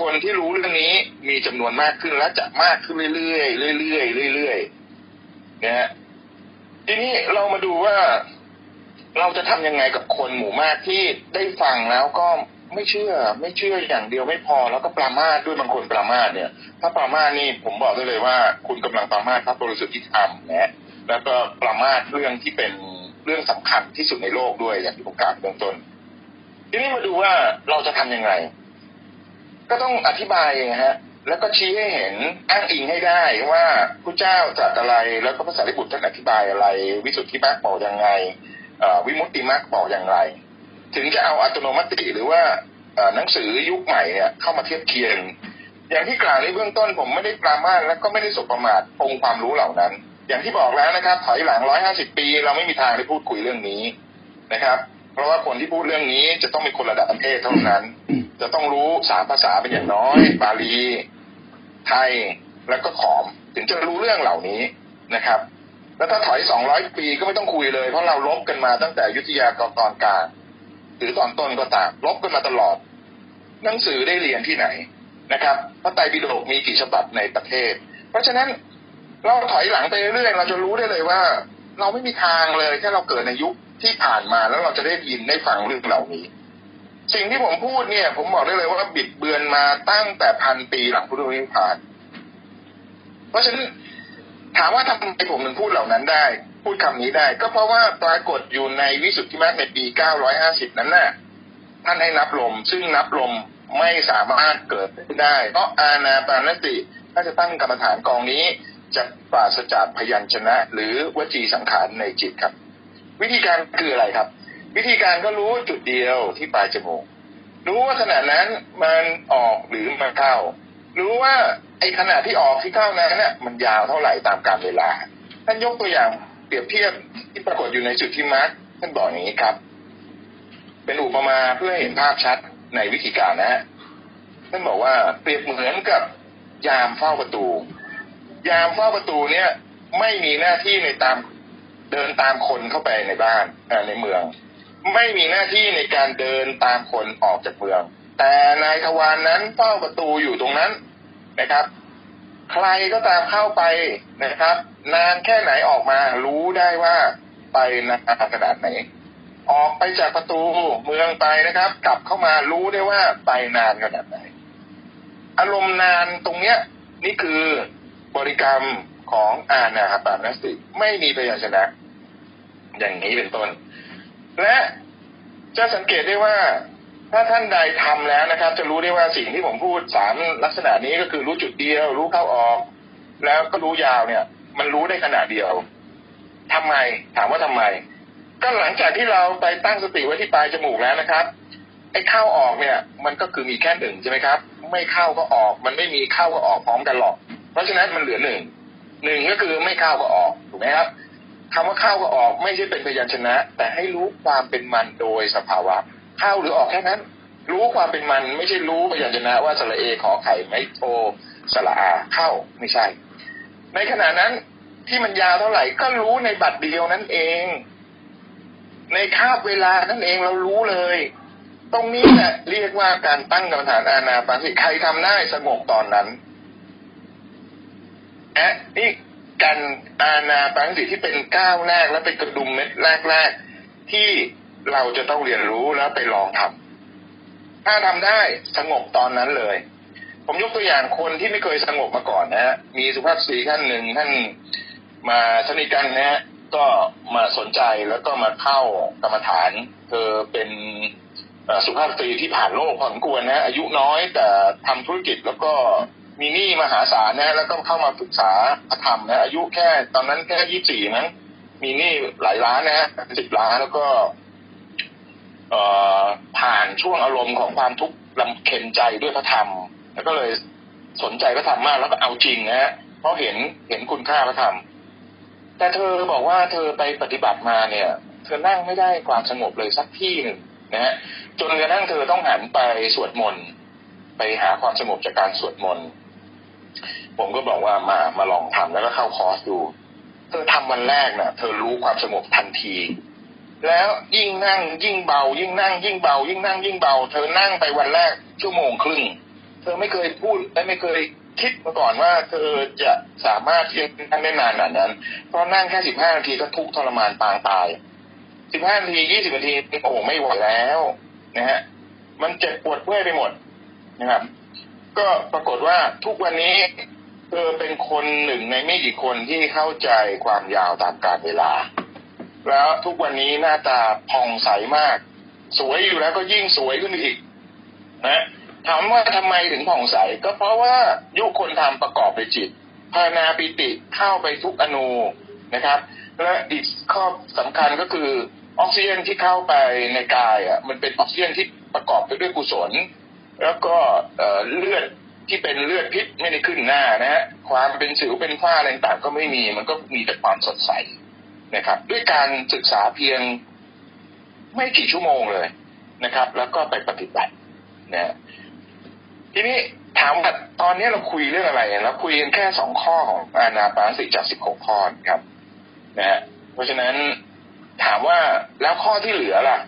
คนที่รู้เรื่องนี้มีจำนวนมากขึ้นและจะมากขึ้นเรื่อยๆเรื่อยๆเรื่อยๆนะฮะทีนี้เรามาดูว่า เราจะทำยังไงกับคนหมู่มากที่ได้ฟังแล้วก็ไม่เชื่อ ไม่เชื่ออย่างเดียวไม่พอแล้วก็ปรามาสด้วยบางคนปรามาสเนี่ย ถ้าปรามาสนี่ผมบอกได้เลยว่า คุณกำลังปรามาสพระบริสุทธิ์ที่ทำนะแล้วก็ปรามาสเรื่องที่เป็นเรื่องสำคัญที่สุดในโลกด้วยอย่างที่ผมกล่าวเบื้องต้น ทีนี้มาดูว่าเราจะทํำยังไง ก็ต้องอธิบายนะฮะ แล้วก็ชี้ให้เห็นอ้างอิงให้ได้ว่าพระเจ้าจัดอะไรแล้วก็พระสารีบุตรท่านอธิบายอะไร วิสุทธิมรรคบอกยังไง วิมุตติมรรคบอกอย่างไร ถึงจะเอาอัตโนมัติหรือว่าหนังสือยุคใหม่เนี่ยเข้ามาเทียบเคียง อย่างที่กล่าวในเบื้องต้นผมไม่ได้ปรามาสและก็ไม่ได้สบประมาทองความรู้เหล่านั้น อย่างที่บอกแล้วนะครับ ถอยหลังร้อยห้าสิบปี เราไม่มีทางได้พูดคุยเรื่องนี้นะครับ เพราะว่าคนที่พูดเรื่องนี้จะต้องเป็นคนระดับประเทศเท่านั้น จะต้องรู้สามภาษาเป็นอย่างน้อย บาลี ไทยแล้วก็ขอม ถึงจะรู้เรื่องเหล่านี้นะครับ แล้วถ้าถอยสองร้อยปีก็ไม่ต้องคุยเลย เพราะเราลบกันมาตั้งแต่ยุทธยากรตอนกลางหรือตอนต้นก็ตามลบกันมาตลอด หนังสือได้เรียนที่ไหนนะครับพระไตรปิฎกมีกี่ฉบับในประเทศ เพราะฉะนั้นเราถอยหลังไปเรื่อยเราจะรู้ได้เลยว่า เราไม่มีทางเลยถ้าเราเกิดในยุคที่ผ่านมาแล้วเราจะได้ยินได้ฟังเรื่องเหล่านี้ สิ่งที่ผมพูดเนี่ย ผมบอกได้เลยว่าบิดเบือนมาตั้งแต่พันปีหลังพุทธนิพพานเพราะฉะนั้น ถามว่าทำไมผมถึงพูดเหล่านั้นได้ พูดคำนี้ได้ ก็เพราะว่าปรากฏอยู่ในวิสุทธิมรรคในปี 950 นั้นน่ะท่านให้นับลม ซึ่งนับลมไม่สามารถเกิดได้ เพราะอาณาปานสติถ้าจะตั้งกรรมฐานกองนี้จะปราศจากพยัญชนะ หรือวจีสังขารในจิตครับ วิธีการคืออะไรครับ วิธีการก็รู้จุดเดียวที่ปลายจมูก รู้ว่าขณะนั้นมันออกหรือมันเข้า รู้ว่า ไอ้ขณะที่ออกที่เข้านั้นน่ะมันยาวเท่าไหร่ตามกาลเวลา ท่านยกตัวอย่างเปรียบเทียบที่ปรากฏอยู่ในจุดที่มาร์คท่านบอกอย่างนี้ครับ เป็นอุปมาเพื่อเห็นภาพชัดในวิธีการนะฮะท่านบอกว่าเปรียบเหมือนกับยามเฝ้าประตู ยามเฝ้าประตูเนี่ย ไม่มีหน้าที่ในตามเดินตามคนเข้าไปในบ้านในเมือง ไม่มีหน้าที่ในการเดินตามคนออกจากเมือง แต่นายทวารนนั้นเฝ้าประตูอยู่ตรงนั้น นะครับ ใครก็ตามเข้าไปนะครับ นานแค่ไหนออกมา รู้ได้ว่าไปนานขนาดไหน ออกไปจากประตูเมืองไปนะครับ กลับเข้ามารู้ได้ว่าไปนานขนาดไหน อารมณ์นานตรงเนี้ย นี่คือบริกรรมของอาณาปานสติไม่มีพยัญชนะ อย่างนี้เป็นต้น และจะสังเกตได้ว่า ถ้าท่านใดทำแล้วนะครับ จะรู้ได้ว่าสิ่งที่ผมพูดสามลักษณะนี้ก็คือรู้จุดเดียว รู้เข้าออก แล้วก็รู้ยาวเนี่ย มันรู้ได้ขนาดเดียวทำไมถามว่าทำไม ก็หลังจากที่เราไปตั้งสติไว้ที่ปลายจมูกแล้วนะครับไอ้เข้าออกเนี่ย มันก็คือมีแค่หนึ่งใช่ไหมครับ ไม่เข้าก็ออก มันไม่มีเข้าก็ออกพร้อมกันหรอก เพราะฉะนั้นมันเหลือหนึ่งหนึ่งก็คือไม่เข้าก็ออกถูกไหมครับคำว่าเข้าก็ออกไม่ใช่เป็นพยัญชนะ แต่ให้รู้ความเป็นมันโดยสภาวะ เข้าหรือออกแค่นั้น รู้ความเป็นมันไม่ใช่รู้พยัญชนะว่าสระเอขอไข่ไม่โทสระอาเข้าไม่ใช่ ในขณะนั้นที่มันยาวเท่าไหร่ก็รู้ในบัตรเดียวนั่นเอง ในคาบเวลานั่นเองเรารู้เลย ตรงนี้แหละเรียกว่าการตั้งกรรมฐานอาณาปานสติใครทำได้สงบตอนนั้นแอะนี่การอาณาปานสติที่เป็นก้าวแรกและเป็นกระดุมเม็ดแรกๆที่ เราจะต้องเรียนรู้แล้วไปลองทำถ้าทำได้สงบตอนนั้นเลย ผมยกตัวอย่างคนที่ไม่เคยสงบมาก่อนนะฮะมีสุภาพสตรีท่านหนึ่งท่านมาสนิทกันนะฮะก็มาสนใจแล้วก็มาเข้ากรรมฐานเธอเป็นสุภาพสตรีที่ผ่านโลกพอสมควรนะอายุน้อยแต่ทำธุรกิจแล้วก็มีหนี้มหาศาลนะแล้วก็เข้ามาศึกษาธรรมนะอายุแค่ตอนนั้นแค่ยี่สี่นั้นมีหนี้หลายล้านนะสิบล้านแล้วก็ ผ่านช่วงอารมณ์ของความทุกข์ลำเค็ญใจด้วยพระธรรม แล้วก็เลยสนใจพระธรรมมากแล้วก็เอาจริงนะฮะเพราะเห็นเห็นคุณค่าพระธรรม แต่เธอบอกว่าเธอไปปฏิบัติมาเนี่ย เธอนั่งไม่ได้ความสงบเลยสักที่หนึ่งนะฮะจนกระทั่งเธอต้องหันไปสวดมนต์ไปหาความสงบจากการสวดมนต์ผมก็บอกว่ามามาลองทำแล้วก็เข้าคอร์สดู เธอทำวันแรกนะ่ะ เธอรู้ความสงบทันที แล้วยิ่งนั่งยิ่งเบา ยิ่งนั่ง ยิ่งเบา ยิ่งนั่ง ยิ่งเบา เธอนั่งไปวันแรกชั่วโมงครึ่ง เธอไม่เคยพูดและไม่เคยคิดมาก่อนว่าเธอจะสามารถที่จะนั่งได้นานขนาดนั้น เพราะนั่งแค่สิบห้านาทีก็ทุกทรมานปางตายสิบห้านาทียี่สิบนาทีโอ้ไม่ไหวแล้วนะฮะมันเจ็บปวดเมื่อยไปหมดนะครับ ก็ปรากฏว่าทุกวันนี้เธอเป็นคนหนึ่งในไม่กี่คนที่เข้าใจความยาวตามกาลเวลา แล้วทุกวันนี้หน้าตาผ่องใสมาก สวยอยู่แล้วก็ยิ่งสวยขึ้นอีก นะถามว่าทำไมถึงผ่องใสก็เพราะว่ายุคคนทำประกอบไปจิตภานาปิติเข้าไปทุกอนูนะครับ และอีกข้อสำคัญก็คือออกซิเจนที่เข้าไปในกายอะมันเป็นออกซิเจนที่ประกอบไปด้วยกุศล แล้วก็เลือดที่เป็นเลือดพิษไม่ได้ขึ้นหน้านะฮะความเป็นสิวเป็นฝ้าอะไรต่างก็ไม่มี มันก็มีแต่ความสดใส นะครับ ด้วยการศึกษาเพียงไม่กี่ชั่วโมงเลยนะครับ แล้วก็ไปปฏิบัตินะทีนี้ถามว่าตอนนี้เราคุยเรื่องอะไรเราคุยกันแค่สองข้อของอานาปานสติจากสิบหกข้อครับนะฮะเพราะฉะนั้นถามว่าแล้วข้อที่เหลือล่ะ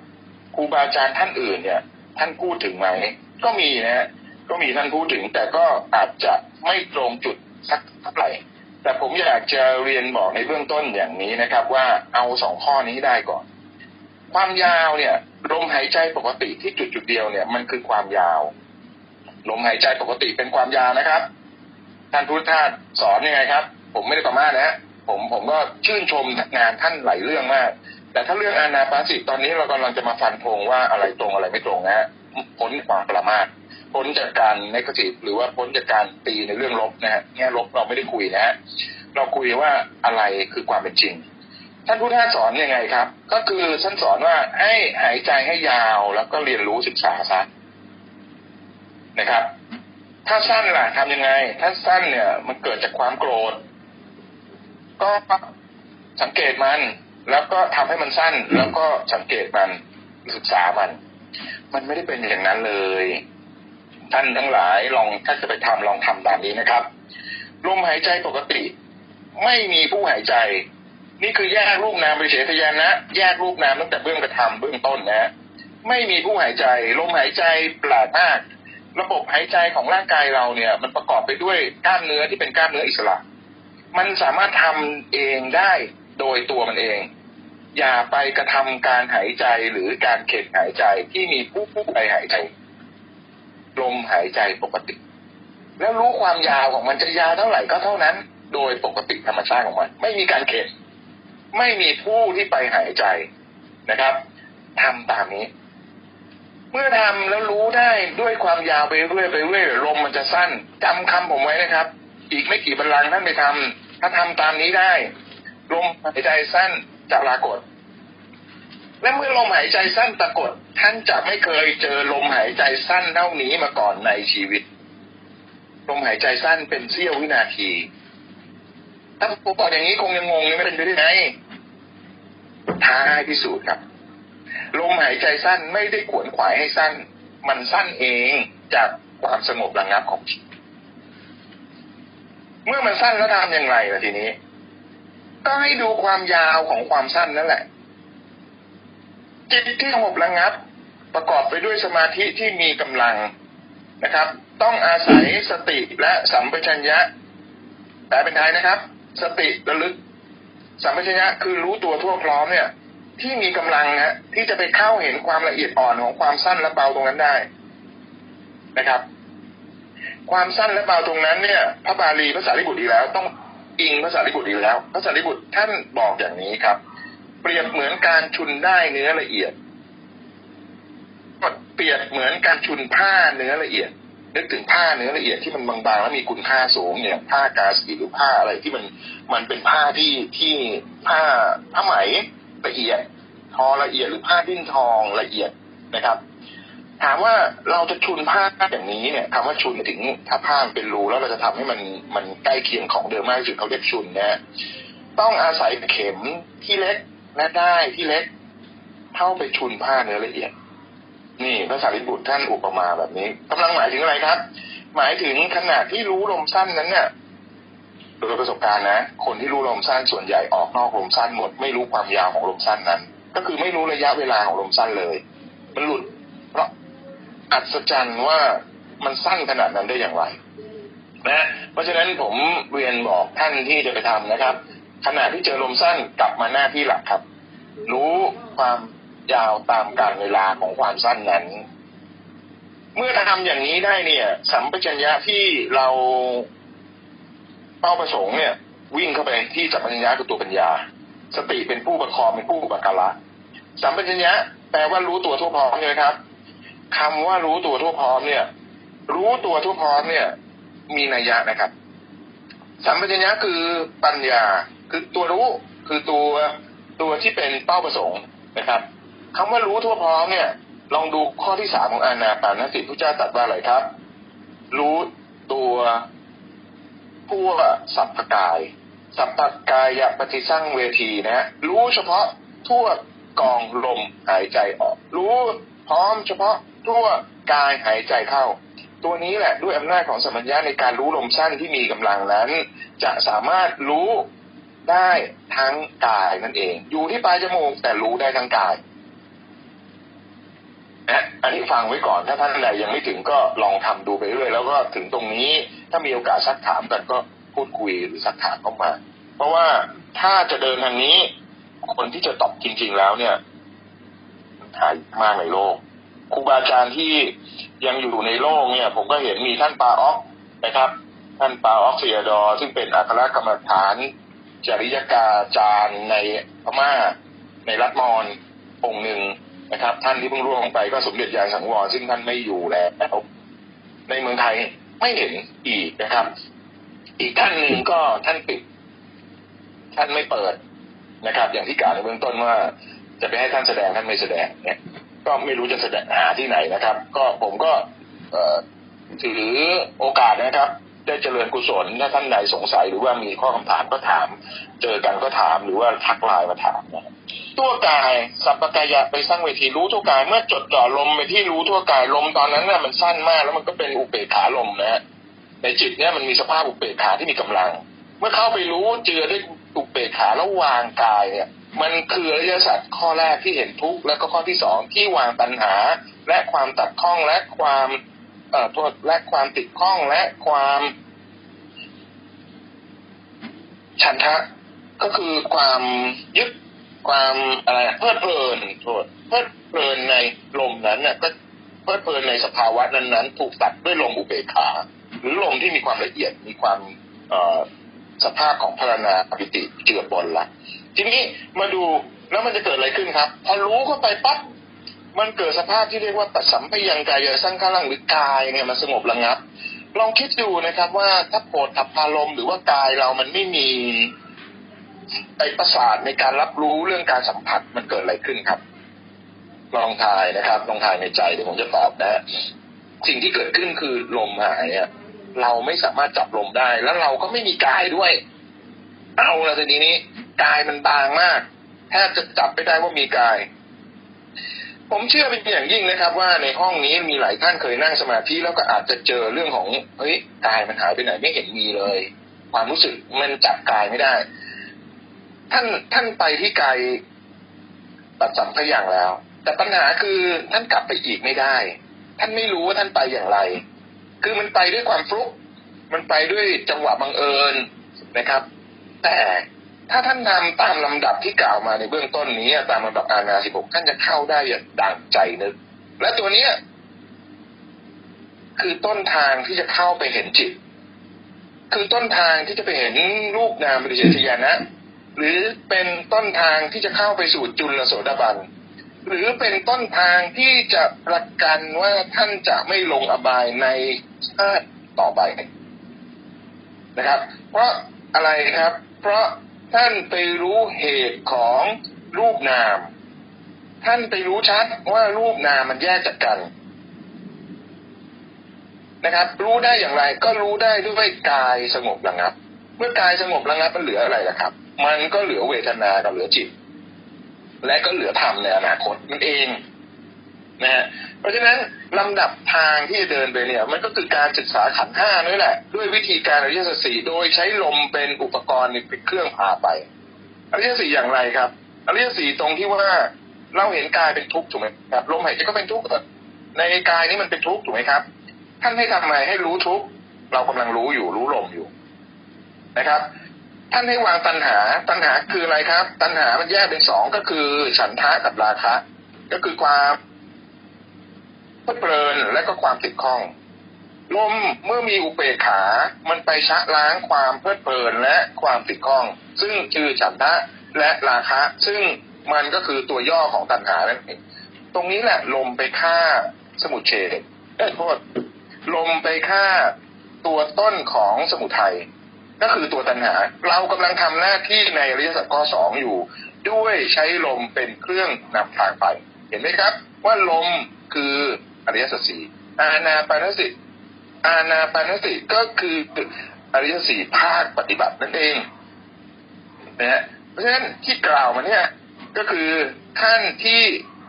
ครูบาอาจารย์ท่านอื่นเนี่ย ท่านพูดถึงไหมก็มีนะฮะก็มีท่านพูดถึง แต่ก็อาจจะไม่ตรงจุดสักเท่าไหร่ แต่ผมอยากจะเรียนบอกในเบื้องต้นอย่างนี้นะครับ ว่าเอาสองข้อนี้ได้ก่อน ความยาวเนี่ยลมหายใจปกติที่จุดจุดเดียวเนี่ยมันคือความยาวลมหายใจปกติเป็นความยาวนะครับ ท่านพุทธทาสสอนยังไงครับ ผมไม่ได้ประมาทนะผมผมก็ชื่นชมงานท่านหลายเรื่องมาก แต่ถ้าเรื่องอานาปาสิตอนนี้เรากำลังจะมาฟันธงว่าอะไรตรงอะไรไม่ตรงนะฮะพ้นความประมาท พ้นจากการในกติหรือว่าพ้นจากการตีในเรื่องลบนะฮะแง่ลบเราไม่ได้คุยนะฮะเราคุยว่าอะไรคือความเป็นจริง ท่านพุทธาสสอนยังไงครับ ก็คือท่านสอนว่าให้หายใจให้ยาวแล้วก็เรียนรู้ศึกษาซะนะครับ ถ้าสั้นล่ะทำยังไง ถ้าสั้นเนี่ย มันเกิดจากความโกรธ ก็สังเกตมัน แล้วก็ทำให้มันสั้น แล้วก็สังเกตมันศึกษามัน มันไม่ได้เป็นอย่างนั้นเลย ท่านทั้งหลายลองถ้าจะไปทำลองทำตามนี้นะครับลมหายใจปกติ ไม่มีผู้หายใจ นี่คือแยกรูปนามไปเฉยทยานนะ แยกรูปนามตั้งแต่เบื้องกระทำเบื้องต้นนะ ไม่มีผู้หายใจ ลมหายใจแปลกมาก ระบบหายใจของร่างกายเราเนี่ย มันประกอบไปด้วยกล้ามเนื้อที่เป็นกล้ามเนื้ออิสระ มันสามารถทำเองได้โดยตัวมันเอง อย่าไปกระทำการหายใจหรือการเข็นหายใจที่มีผู้ผู้ไปหายใจ ลมหายใจปกติ แล้วรู้ความยาวของมันจะยาวเท่าไหร่ก็เท่านั้น โดยปกติธรรมชาติของมัน ไม่มีการเข็นไม่มีผู้ที่ไปหายใจนะครับทำตามนี้ เมื่อทำแล้วรู้ได้ด้วยความยาวไปเรื่อยไปเรื่อยลมมันจะสั้นจำคำผมไว้นะครับ อีกไม่กี่บัลลังท่านไปทำถ้าทำตามนี้ได้ ลมหายใจสั้นจะปรากฏ และเมื่อลมหายใจสั้นปรากฏท่านจะไม่เคยเจอลมหายใจสั้นเท่านี้มาก่อนในชีวิต ลมหายใจสั้นเป็นเสี้ยววินาที ถ้าผมบอกอย่างนี้คงยังงงไม่เป็นไปได้ไงท้าให้พิสูจน์ครับ ลมหายใจสั้นไม่ได้ขวนขวายให้สั้น มันสั้นเองจากความสงบระงับของจิตเมื่อมันสั้นแล้วทำอย่างไรล่ะทีนี้ ก็ให้ดูความยาวของความสั้นนั่นแหละ จิตที่สงบระงับ ประกอบไปด้วยสมาธิที่มีกำลังนะครับ ต้องอาศัยสติและสัมปชัญญะแต่เป็นไทยนะครับ สติระลึก สัมปชัญญะคือรู้ตัวทั่วพร้อมเนี่ย ที่มีกำลังฮะที่จะไปเข้าเห็นความละเอียดอ่อนของความสั้นและเบาตรงนั้นได้นะครับ ความสั้นและเบาตรงนั้นเนี่ย พระบาลีภาษาลิบุตรดีแล้ว ต้องอิงภาษาลิบุตรดีแล้วภาษาลิบุตรท่านบอกอย่างนี้ครับ เปรียบเหมือนการชุนได้เนื้อละเอียดเปรียบเหมือนการชุนผ้าเนื้อละเอียด นึกถึงผ้าเนื้อละเอียดที่มันบางๆแล้วมีคุณค่าสูงเนี่ยผ้ากาสีหรือผ้าอะไรที่มันมันเป็นผ้าที่ที่ผ้าผ้าไหมละเอียด ทอละเอียดหรือผ้าดิ้นทองละเอียดนะครับ ถามว่าเราจะชุนผ้าอย่างนี้เนี่ยคำว่าชุนถึงถ้าผ้าเป็นรูแล้วเราจะทำให้มันมันใกล้เคียงของเดิมมากที่สุดเขาเรียกชุนนะต้องอาศัยเข็มที่เล็ก และได้ที่เล็กเข้าไปชุนผ้าเนื้อละเอียด นี่พระสารีบุตรท่านอุปมาแบบนี้กำลังหมายถึงอะไรครับ หมายถึงขนาดที่รู้ลมสั้นนั้นเนี่ยโดยประสบการณ์นะ คนที่รู้ลมสั้นส่วนใหญ่ออกนอกลมสั้นหมด ไม่รู้ความยาวของลมสั้นนั้น ก็คือไม่รู้ระยะเวลาของลมสั้นเลย มันหลุด เพราะอัศจรรย์ว่ามันสั้นขนาดนั้นได้อย่างไร นะ เพราะฉะนั้นผมเรียนบอกท่านที่จะไปทำนะครับ ขณะที่เจอลมสั้นกลับมาหน้าที่หลักครับ รู้ความยาวตามการเวลาของความสั้นนั้น เมื่อทำอย่างนี้ได้เนี่ย สัมปชัญญะที่เราเป้าประสงค์เนี่ย วิ่งเข้าไปที่สัมปชัญญะคือตัวปัญญา สติเป็นผู้ประคองเป็นผู้อุปการะสัมปชัญญะแปลว่ารู้ตัวทั่วพร้อมใช่ไหมครับคำว่ารู้ตัวทั่วพร้อมเนี่ย รู้ตัวทั่วพร้อมเนี่ย มีนัยยะนะครับ สัมปชัญญะคือปัญญาคือตัวรู้คือตัวตัวที่เป็นเป้าประสงค์นะครับคำว่ารู้ทั่วพร้อมเนี่ย ลองดูข้อที่สามของอานาปานสติพระเจ้าตรัสว่าอะไรครับ รู้ตัวผู้สัพพกาย สัพพกายปฏิสั่งเวทีนะฮะรู้เฉพาะทั่วกองลมหายใจออก รู้พร้อมเฉพาะทั่วกายหายใจเข้า ตัวนี้แหละด้วยอำนาจของสมัญญาในการรู้ลมสั้นที่มีกำลังนั้น จะสามารถรู้ได้ทั้งกายนั่นเอง อยู่ที่ปลายจมูกแต่รู้ได้ทั้งกายนะอันนี้ฟังไว้ก่อนถ้าท่านใดยังไม่ถึงก็ลองทำดูไปเรื่อยแล้วก็ถึงตรงนี้ถ้ามีโอกาสซักถามกันก็พูดคุยหรือซักถามเข้ามา เพราะว่าถ้าจะเดินทางนี้ คนที่จะตอบจริง ๆ แล้วเนี่ยหายมากในโลกครูบาอาจารย์ที่ ยังอยู่ในโลกเนี่ย ผมก็เห็นมีท่านปาออกนะครับ ท่านปาออกเซียดอ ซึ่งเป็นอัครกรรมฐานจริยกาจารย์ในพม่าในรัฐมอญองค์หนึ่งนะครับ ท่านที่เพิ่งร่วงไปก็สมเด็จยายสังวรซึ่งท่านไม่อยู่แล้วในเมืองไทยไม่เห็นอีกนะครับ อีกท่านหนึ่งก็ท่านปิด ท่านไม่เปิดนะครับ อย่างที่กล่าวในเบื้องต้นว่า จะไปให้ท่านแสดงท่านไม่แสดงเนี่ย ก็ไม่รู้จะแสดงหาที่ไหนนะครับ ก็ผมก็ถือโอกาสนะครับ ได้เจริญกุศลถ้าท่านใดสงสัยหรือว่ามีข้อคำถามก็ถาม เจอกันก็ถามหรือว่าทักไลน์มาถามนะตัวกายสัพพกายะไปสร้างเวทีรู้ทั่วกายเมื่อจดจ่อลมไปที่รู้ทั่วกายลมตอนนั้นน่ะมันสั้นมากแล้วมันก็เป็นอุเบกขาลมนะฮะในจิตเนี่ยมันมีสภาพอุเบกขาที่มีกำลัง เมื่อเข้าไปรู้เจือด้วยอุเบกขาแล้ววางกายเนี่ย มันคืออริยสัจข้อแรกที่เห็นทุกข์แล้วก็ข้อที่สองที่วางปัญหา และความตัดข้องและความเอ่อโทษและความติดข้องและความ ฉันทะ ก็คือความยึดความอะไรเพลิดเพลินโทษเพลิดเพลินในลมนั้นเนี่ยก็เพลิดเพลินในสภาวะนั้นๆ ถูกตัดด้วยลมอุเบกขา หรือลมที่มีความละเอียดมีความเอ่อสภาพของพารณาปิติเจือบนละ ทีนี้มาดูแล้วมันจะเกิดอะไรขึ้นครับ พอรู้เข้าไปปั๊บมันเกิดสภาพที่เรียกว่าปัสสัมพยังกายสังขารังหรือกายเนี่ยมันสงบระงับ ลองคิดดูนะครับ ว่าถ้าโผฏฐัพพารมหรือว่ากายเรามันไม่มีไอประสาทในการรับรู้เรื่องการสัมผัสมันเกิดอะไรขึ้นครับ ลองทายนะครับ ลองทายในใจเดี๋ยวผมจะตอบนะสิ่งที่เกิดขึ้นคือลมหายเนี่ยเราไม่สามารถจับลมได้ แล้วเราก็ไม่มีกายด้วย เอาละทีนี้ กายมันบางมาก แทบจะจับไม่ได้ว่ามีกาย ผมเชื่อเป็นอย่างยิ่งนะครับ ว่าในห้องนี้มีหลายท่านเคยนั่งสมาธิแล้วก็อาจจะเจอเรื่องของเฮ้ยกายมันหายไปไหนไม่เห็นมีเลย ความรู้สึกมันจับกายไม่ได้ ท่านท่านไปที่กายตัดสัมพอย่างแล้ว แต่ปัญหาคือท่านกลับไปอีกไม่ได้ ท่านไม่รู้ว่าท่านไปอย่างไร คือมันไปด้วยความฟลุกมันไปด้วยจังหวะบังเอิญนะครับ แต่ ถ้าท่านทำตามลำดับที่กล่าวมาในเบื้องต้นนี้ ตามลำดับอาณาสิบกท่านจะเข้าได้อย่างดังใจนึก และตัวเนี้ยคือต้นทางที่จะเข้าไปเห็นจิต คือต้นทางที่จะไปเห็นรูปนามปริเฉทญาณะหรือเป็นต้นทางที่จะเข้าไปสู่จุลโสดาบันหรือเป็นต้นทางที่จะประกันว่าท่านจะไม่ลงอบายในชาติต่อไปนะครับ เพราะอะไรครับ เพราะ ท่านไปรู้เหตุของรูปนาม ท่านไปรู้ชัดว่ารูปนามมันแยกจากกันนะครับ รู้ได้อย่างไรก็รู้ได้ด้วยกายสงบระงับ เมื่อกายสงบระงับมันเหลืออะไรล่ะครับ มันก็เหลือเวทนากับเหลือจิต และก็เหลือธรรมในอนาคตมันเอง นะฮะเพราะฉะนั้นลำดับทางที่จะเดินไปเนี่ยมันก็คือการศึกษาขันห้านี่แหละ ด้วยวิธีการอริยสัจสี่โดยใช้ลมเป็นอุปกรณ์เป็นเครื่องพาไปอริยสัจสี่อย่างไรครับอริยสัจสี่ตรงที่ว่าเราเห็นกายเป็นทุกข์ถูกไหมครับลมหายใจก็เป็นทุกข์ในกายนี้มันเป็นทุกข์ถูกไหมครับ ท่านให้ทำไมให้รู้ทุกข์เรากำลังรู้อยู่รู้ลมอยู่นะครับ ท่านให้วางตัณหา ตัณหาคืออะไรครับ ตัณหามันแยกเป็นสองก็คือฉันทะกับราคะ ก็คือความ เพลิดเพลินและก็ความติดข้องลมเมื่อมีอุเบกขา มันไปชะล้างความเพลิดเพลินและความติดข้อง ซึ่งคือฉันทะและราคะ ซึ่งมันก็คือตัวย่อของตัณหานั่นเองตรงนี้แหละลมไปฆ่าสมุทเฉดโทษลมไปฆ่าตัวต้นของสมุทัยก็คือตัวตัณหา เรากำลังทำหน้าที่ในอริยสัจข้อสองอยู่ ด้วยใช้ลมเป็นเครื่องนำทางไป เห็นไหมครับ ว่าลมคือ อริยสัจสี่อาณาปานสติอาณาปานสติก็คืออริยสี่ภาคปฏิบัตินั่นเองนะฮะเพราะฉะนั้นที่กล่าวมาเนี่ยก็คือขั้นที่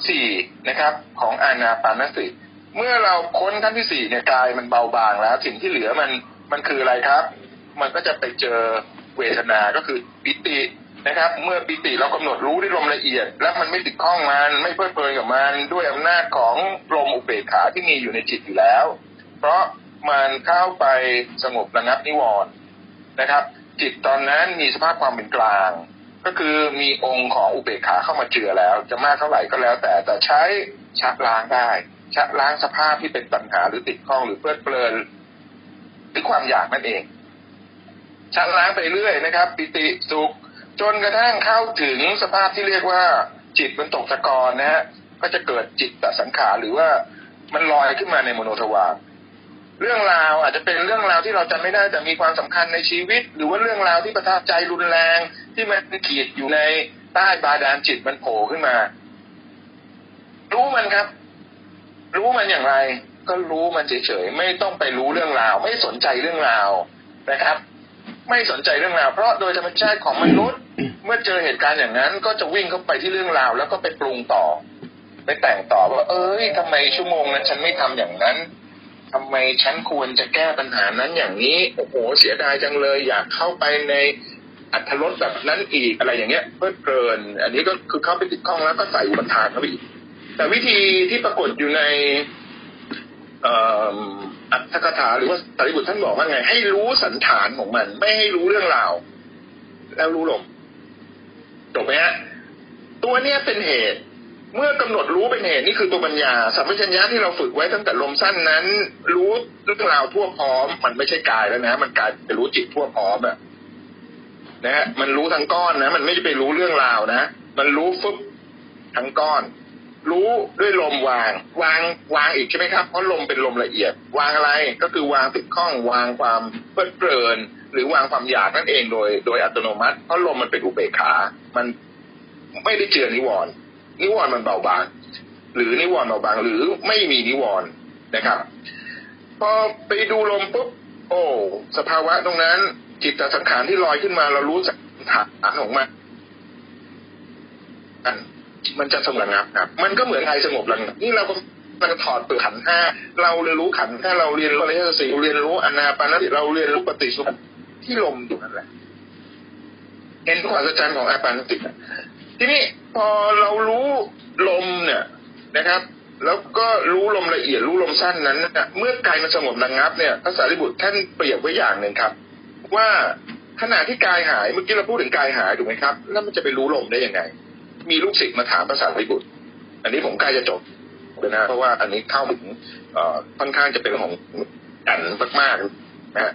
สี่นะครับของอานาปานสติเมื่อเราค้นขั้นที่สี่เนี่ยกายมันเบาบางแล้ว สิ่งที่เหลือมันมันคืออะไรครับ มันก็จะไปเจอเวทนา ก็คือปิติ นะครับ เมื่อปิติเรากำหนดรู้ด้วยลมละเอียด แล้วมันไม่ติดข้องมันไม่เพลิดเพลินกับมันด้วยอำนาจของลมอุเบกขาที่มีอยู่ในจิตอยู่แล้ว เพราะมันเข้าไปสงบระงับนิวรณ์นะครับ จิตตอนนั้นมีสภาพความเป็นกลาง ก็คือมีองค์ของอุเบกขาเข้ามาเจือแล้ว จะมากเท่าไหร่ก็แล้ว แต่แต่ใช้ชักล้างได้ชะล้างสภาพที่เป็นปัญหาหรือติดข้องหรือเพลิดเพลินหรือความอยากนั่นเองชะล้างไปเรื่อยนะครับ ปิติสุข จนกระทั่งเข้าถึงสภาพที่เรียกว่า จิตมันตกตะกอนนะฮะก็จะเกิดจิตตสังขารหรือว่ามันลอยขึ้นมาในมโนทวารเรื่องราวอาจจะเป็นเรื่องราวที่เราจำไม่ได้แต่มีความสำคัญในชีวิต หรือว่าเรื่องราวที่ประทับใจรุนแรง ที่มันขีดอยู่ในใต้บาดาลจิตมันโผล่ขึ้นมา รู้มันครับ รู้มันอย่างไร ก็รู้มันเฉยๆไม่ต้องไปรู้เรื่องราว ไม่สนใจเรื่องราวนะครับ ไม่สนใจเรื่องราว เพราะโดยธรรมชาติของมนุษย์ เมื่อเจอเหตุการณ์อย่างนั้น ก็จะวิ่งเข้าไปที่เรื่องราว แล้วก็ไปปรุงต่อ ไปแต่งต่อว่า เอ้ยทำไมชั่วโมงนั้น ฉันไม่ทำอย่างนั้นทำไมฉันควรจะแก้ปัญหานั้นอย่างนี้โอ้โหเสียดายจังเลย อยากเข้าไปในอัธรสแบบนั้นอีกอะไรอย่างเงี้ยเพื่อเพลิน อันนี้ก็คือเข้าไปติดข้องแล้วก็ใส่อุปทานเข้าไปอีกแต่วิธีที่ปรากฏอยู่ในอัตถกถาหรือว่าสารีบุตรท่านบอกว่าไง ให้รู้สันฐานของมัน ไม่ให้รู้เรื่องราวแล้วรู้ลมจบไหมฮะตัวเนี้ยเป็นเหตุ เมื่อกำหนดรู้เป็นเหตุนี่คือตัวปัญญาสัมปชัญญะที่เราฝึกไว้ตั้งแต่ลมสั้นนั้น รู้เรื่องราวทั่วพร้อม มันไม่ใช่กายแล้วนะ มันกลายเป็นรู้จิตทั่วพร้อมอะนะฮะมันรู้ทั้งก้อนนะ มันไม่ได้ไปรู้เรื่องราวนะ มันรู้ฟึบทั้งก้อน รู้ด้วยลมวาง วางวางอีกใช่ไหมครับเพราะลมเป็นลมละเอียด วางอะไรก็คือวางติดข้องวางความเพลิดเพลิน หรือวางความอยากนั่นเองโดย โดยอัตโนมัติ เพราะลมมันเป็นอุเบกขา มันไม่ได้เจือนิวรณ์นิวรณ์มันเบาบาง หรือนิวรณ์เบาบาง หรือไม่มีนิวรณ์นะครับ พอไปดูลมปุ๊บโอ้สภาวะตรงนั้น จิตสังขารที่ลอยขึ้นมาเรารู้สังขารของมัน มันจะสงบระงับครับ มันก็เหมือนไอสงบระงับนี่เราก็มันถอดเปลือกขันห้าเราเรียนรู้ขันห้าเราเรียนรู้อะไรสี่เรียนรู้อนาปานสติเราเรียนรู้ปฏิสุขที่ลมอยู่นั่นแหละเห็นความสัจจ์ของอาปานสติทีนี้พอเรารู้ลมเนี่ยนะครับ แล้วก็รู้ลมละเอียดรู้ลมสั้นนั้นเมื่อกายมันสงบระงับเนี่ยพระสารีบุตรท่านเปรียบไว้อย่างหนึ่งครับ ว่าขณะที่กายหายเมื่อกี้เราพูดถึงกายหายถูกไหมครับ แล้วมันจะไปรู้ลมได้ยังไง มีลูกศิษย์มาถามภาษาริบุตร อันนี้ผมใกล้จะจบเลยนะ เพราะว่าอันนี้เข้าถึงค่อนข้างจะเป็นของกันมากๆนะ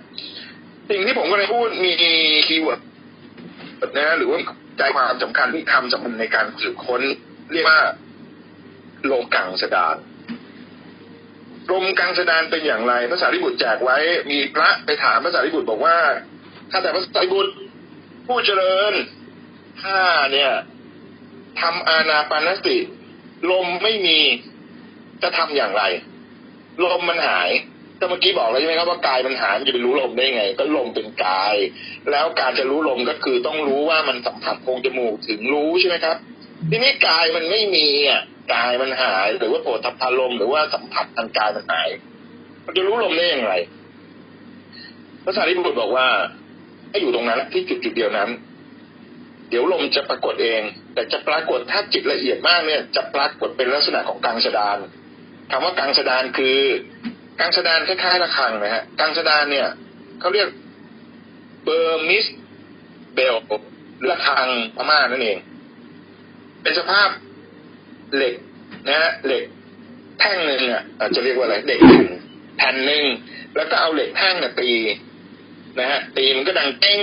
สิ่งที่ผมก็เลยพูดมีคีย์เวิร์ดนะหรือว่าใจความสำคัญที่ทำสำคัญในการสืบค้น เรียกว่าโลกังสดานลมกังสดานเป็นอย่างไรพระสารีบุตรแจกไว้ มีพระไปถามพระสารีบุตรบอกว่า ถ้าแต่พระสารีบุตรผู้เจริญถ้าเนี่ย ทำอานาปานสติ ลมไม่มีจะทำอย่างไร ลมมันหายก็เมื่อกี้บอกแล้วใช่ไหมครับว่ากายมันหายมันจะไปรู้ลมได้ไง ก็ลมเป็นกาย แล้วการจะรู้ลมก็คือต้องรู้ว่ามันสัมผัสโพรงจมูกถึงรู้ใช่ไหมครับ ทีนี้กายมันไม่มีอะกายมันหายหรือว่าโผฏฐัพพลมหรือว่าสัมผัสทางกายมันหาย มันจะรู้ลมได้อย่างไรพระสารีบุตรบอกว่าให้อยู่ตรงนั้นที่จุดจุดเดียวนั้น เดี๋ยวลมจะปรากฏเอง แต่จะปรากฏถ้าจิตละเอียดมากเนี่ยจะปรากฏเป็นลักษณะของกังสดานคำว่ากังสดานคือกังสดานคล้ายๆระฆังนะฮะกังสดานเนี่ยเขาเรียกเบอร์มิสเบลระฆังพม่านั่นเอง เป็นสภาพเหล็กนะฮะเหล็กแท่งหนึ่งอะจะเรียกว่าอะไรเด็กแผ่นหนึ่งแล้วก็เอาเหล็กแท่งน่ะตี นะฮะตีมันก็ดังเก้ง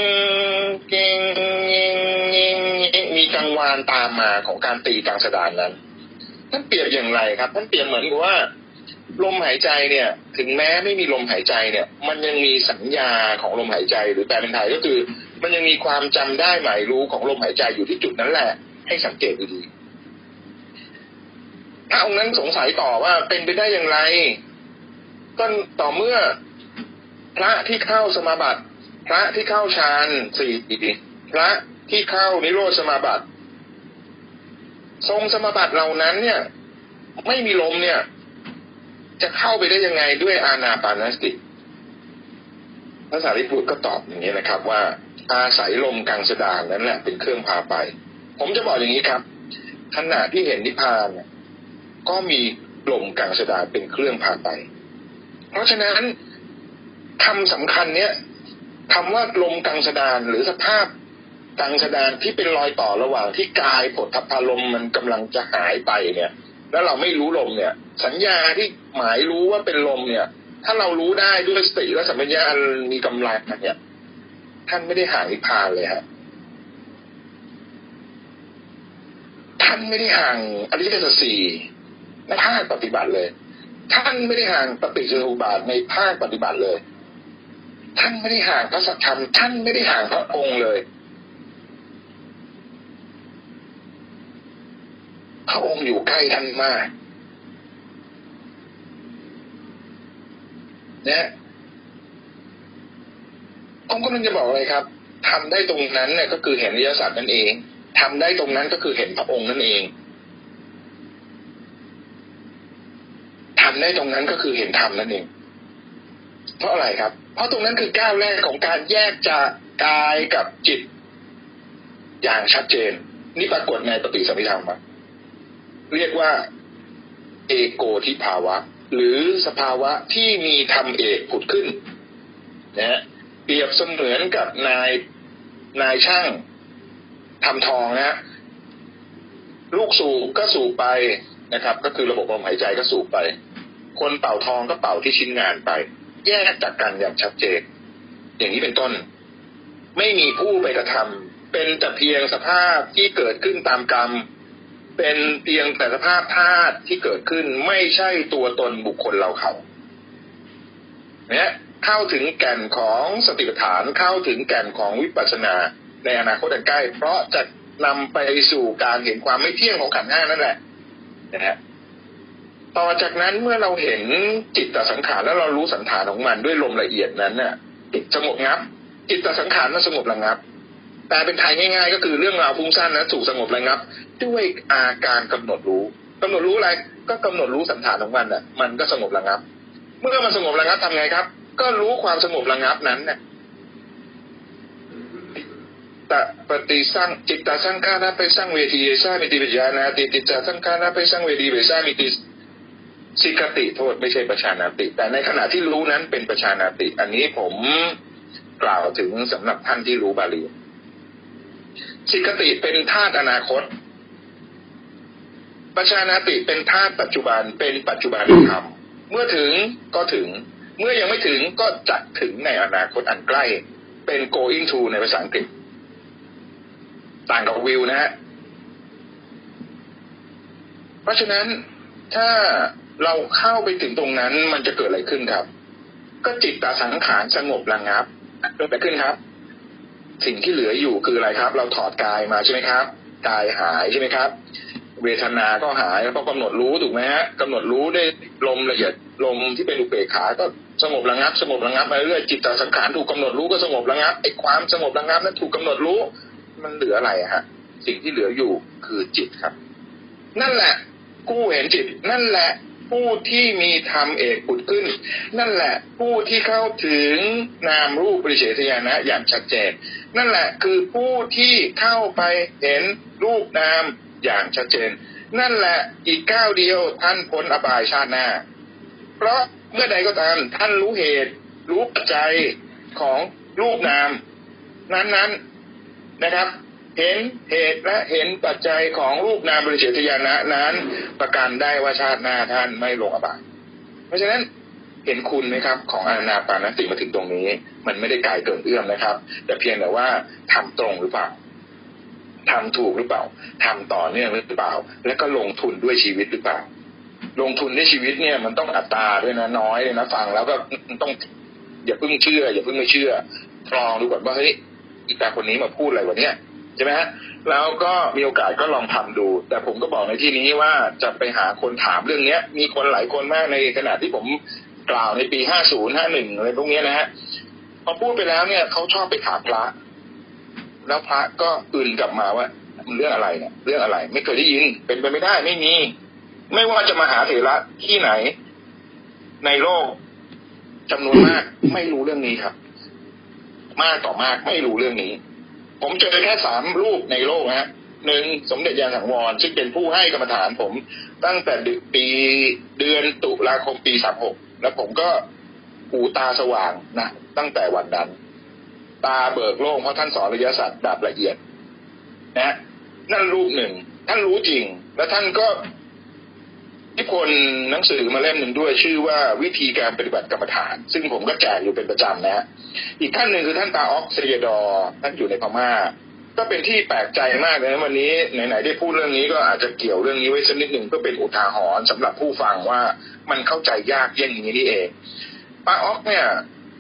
เก้งเง้งเง้งมีกังวานตามมาของการตีกลางสดานนั้นท่านเปรียบอย่างไรครับท่านเปรียบเหมือนกับว่า ลมหายใจเนี่ย ถึงแม้ไม่มีลมหายใจเนี่ย มันยังมีสัญญาของลมหายใจหรือแปลเป็นไทยก็คือ มันยังมีความจำได้หมายรู้ของลมหายใจอยู่ที่จุดนั้นแหละ ให้สังเกตดีๆถ้าองค์นั้นสงสัยต่อว่าเป็นไปได้อย่างไรก็ต่อเมื่อ พระที่เข้าสมาบัติ พระที่เข้าฌานสี่พระที่เข้านิโรธสมาบัติ ทรงสมาบัติเหล่านั้นเนี่ย ไม่มีลมเนี่ย จะเข้าไปได้ยังไงด้วยอาณาปานสติพระสารีบุตรก็ตอบอย่างนี้นะครับ ว่าอาศัยลมกังสดานนั้นแหละเป็นเครื่องพาไป ผมจะบอกอย่างนี้ครับขณะที่เห็นนิพพานเนี่ยก็มีลมกังสดานเป็นเครื่องพาไป เพราะฉะนั้น คำสำคัญเนี้ยคำว่าลมกังสดานหรือสภาพกังสดานที่เป็นรอยต่อระหว่างที่กายผลทัพพลมมันกำลังจะหายไปเนี่ย แล้วเราไม่รู้ลมเนี่ย สัญญาที่หมายรู้ว่าเป็นลมเนี่ย ถ้าเรารู้ได้ด้วยสติและสัมปชัญญะอันมีกำลังเนี่ยท่านไม่ได้ห่างนิพพานเลยฮะท่านไม่ได้ห่างอริยสัจสี่ในภาคปฏิบัติเลย ท่านไม่ได้ห่างปฏิจจสมุปบาทในภาคปฏิบัติเลย ท่านไม่ได้ห่างพระสัจธรรม ท่านไม่ได้ห่างพระองค์เลย พระองค์อยู่ใกล้ท่านมากนะผมกำลังจะบอกอะไรครับทำได้ตรงนั้นเนี่ยก็คือเห็นอริยสัจนั่นเองทำได้ตรงนั้นก็คือเห็นพระองค์นั่นเองทำได้ตรงนั้นก็คือเห็นธรรมนั่นเอง เพราะอะไรครับ เพราะตรงนั้นคือก้าวแรกของการแยกจากกายกับจิต อย่างชัดเจน นี่ปรากฏในปฏิสัมพิธามเรียกว่า เอโกทิภาวะ หรือสภาวะที่มีธรรมเอกผุดขึ้นนะเปรียบเสมือนกับนายนายช่างทำทองนะลูกสูบก็สูบไปนะครับ ก็คือระบบลมหายใจก็สูบไป คนเป่าทองก็เป่าที่ชิ้นงานไป แยกจากกันอย่างชัดเจน อย่างนี้เป็นต้น ไม่มีผู้ไปกระทำเป็นแต่เพียงสภาพที่เกิดขึ้นตามกรรม เป็นเพียงแต่สภาพธาตุที่เกิดขึ้นไม่ใช่ตัวตนบุคคลเราเขาเนี่ยเข้าถึงแก่นของสติปัฏฐานเข้าถึงแก่นของวิปัสสนาในอนาคตอันใกล้ เพราะจะนำไปสู่การเห็นความไม่เที่ยงของขันธ์ห้านั่นแหละนะฮะ ต่อจากนั้นเมื่อเราเห็นจิตตสังขารแล้วเรารู้สันฐานของมันด้วยลมละเอียดนั้นน่ะจิตสงบงับ จิตตสังขารนั้นสงบระงับแต่เป็นไทยง่าย ๆ ก็คือเรื่องราวฟุ้งซ่านนั้นถูกสงบระงับ ด้วยอาการกำหนดรู้กำหนดรู้อะไรก็กำหนดรู้สันฐานของมันอะมันก็สงบระงับ เมื่อมันสงบระงับทำไงครับ ก็รู้ความสงบระงับนั้นเนี่ยตปฏิสร้างจิตตสังขาระไปสร้างเวทีสร้างมิติปัญญานาติติจสังขาระไปสร้างเวทีไปสร้างมิติ สิกติโทษไม่ใช่ประชานาติ แต่ในขณะที่รู้นั้นเป็นประชานาติ อันนี้ผมกล่าวถึงสำหรับท่านที่รู้บาลีสิกติเป็นธาตุอนาคต ประชานาติเป็นธาตุปัจจุบันเป็นปัจจุบันธรรมเมื่อถึงก็ถึง เมื่อยังไม่ถึงก็จะถึงในอนาคตอันใกล้ เป็น going to ในภาษาอังกฤษ ต่างกับวิวนะฮะเพราะฉะนั้นถ้า เราเข้าไปถึงตรงนั้นมันจะเกิดอะไรขึ้นครับ ก็จิตตาสังขารสงบระงับเกิดอะไรขึ้นครับ สิ่งที่เหลืออยู่คืออะไรครับ เราถอดกายมาใช่ไหมครับกายหายใช่ไหมครับ เวทนาก็หายแล้วก็กำหนดรู้ถูกไหมฮะกำหนดรู้ได้ลมละเอียดลมที่เป็นอุเบกขา ก็สงบระงับ สงบระงับมาเรื่อยจิตตสังขารถูกกาหนดรู้ก็สงบระงับไอ้ความสงบระงับนั้นถูกกาหนดรู้ มันเหลืออะไรฮะสิ่งที่เหลืออยู่คือจิตครับ นั่นแหละผู้เห็นจิต นั่นแหละ ผู้ที่มีธรรมเอกปุดขึ้น นั่นแหละผู้ที่เข้าถึงนามรูปปริเฉทญาณะอย่างชัดเจน นั่นแหละคือผู้ที่เข้าไปเห็นรูปนามอย่างชัดเจน นั่นแหละอีกก้าวเดียวท่านพ้นอบายชาติหน้า เพราะเมื่อใดก็ตามท่านรู้เหตุ รู้ปัจจัยของรูปนาม นั้นๆนะครับ เห็นเหตุและเห็นปัจจัยของรูปนามบริเฉทญาณะนั้น ประกันได้ว่าชาติหน้าท่านไม่ลงอบายเพราะฉะนั้นเห็นคุณไหมครับ ของอานาปานสติมาถึงตรงนี้ มันไม่ได้ไกลเกินเอื้อมนะครับ แต่เพียงแต่ว่าทำตรงหรือเปล่าทำถูกหรือเปล่าทำต่อเนื่องหรือเปล่า แล้วก็ลงทุนด้วยชีวิตหรือเปล่า ลงทุนในชีวิตเนี่ย มันต้องอัตราด้วยนะน้อยเลยนะฟังแล้วก็ต้องอย่าเพิ่งเชื่อ อย่าเพิ่งไม่เชื่อลองดูก่อนว่าเฮ้ยอีตาคนนี้มาพูดอะไรวะเนี่ย ใช่ไหมฮะแล้วก็มีโอกาสก็ลองทำดู แต่ผมก็บอกในที่นี้ว่าจะไปหาคนถามเรื่องเนี้ย มีคนหลายคนมากในขณะที่ผมกล่าวในปีห้าศูนย์ห้าหนึ่งอะไรพวกนี้นะฮะพอพูดไปแล้วเนี่ยเขาชอบไปถามพระ แล้วพระก็อื่นกลับมาว่าเรื่องอะไรเนี่ยเรื่องอะไร ไม่เคยได้ยิน เป็นไปไม่ได้ไม่มี ไม่ว่าจะมาหาเถระที่ไหน ในโลกจำนวนมาก ไม่รู้เรื่องนี้ครับ มากต่อมากไม่รู้เรื่องนี้ ผมเจอแค่สามรูปในโลกฮะหนึ่งสมเด็จยานสังวร ซึ่งเป็นผู้ให้กรรมฐานผมตั้งแต่ปีเดือนตุลาคมปีสามหกแล้วผมก็หูตาสว่างนะตั้งแต่วันนั้น ตาเบิกโล่งเพราะท่านสอนระยะสัตว์แบบละเอียดนะนั่นรูปหนึ่ง ท่านรู้จริง และท่านก็ ที่คนหนังสือมาเล่มหนึ่งด้วย ชื่อว่าวิธีการปฏิบัติกรรมฐาน ซึ่งผมก็แจกอยู่เป็นประจำนะฮะอีกท่านหนึ่งคือท่านตาออกเซียดอท่านอยู่ในพม่าก็เป็นที่แปลกใจมากเลยวันนี้ไหนๆได้พูดเรื่องนี้ก็อาจจะเกี่ยวเรื่องนี้ไว้สักนิดหนึ่งก็เป็นอุทาหรณ์สำหรับผู้ฟังว่ามันเข้าใจยากเย่งนี้นี่เองปาออกเนี่ย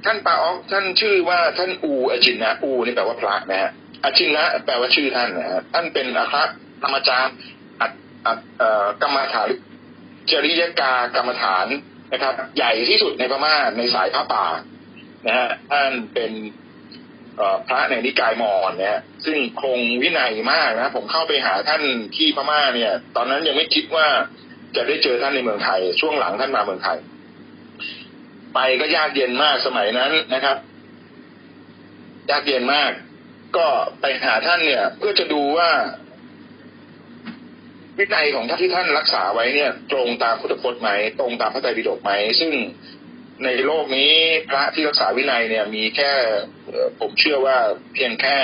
ท่านปาออกท่านชื่อว่าท่านอูอจินนะอูนี่แปลว่าพระนะฮะอจินนะแปลว่าชื่อท่านนะฮะท่านเป็นอาคาธรรมจารย์อัดอัดกรรมฐาน จริยกากรรมฐานนะครับ ใหญ่ที่สุดในพม่าในสายพระป่านะฮะท่านเป็นพระในนิกายมอญเนี่ยซึ่งคงวินัยมากนะผมเข้าไปหาท่านที่พม่าเนี่ย ตอนนั้นยังไม่คิดว่าจะได้เจอท่านในเมืองไทย ช่วงหลังท่านมาเมืองไทย ไปก็ยากเย็นมากสมัยนั้นนะครับยากเย็นมาก ก็ไปหาท่านเนี่ย เพื่อจะดูว่า วินัยของท่านที่ท่านรักษาไว้เนี่ย ตรงตามพุทธพจน์ไหมตรงตามพระไตรปิฎกไหมซึ่งในโลกนี้พระที่รักษาวินัยเนี่ย มีแค่ผมเชื่อว่าเพียงแค่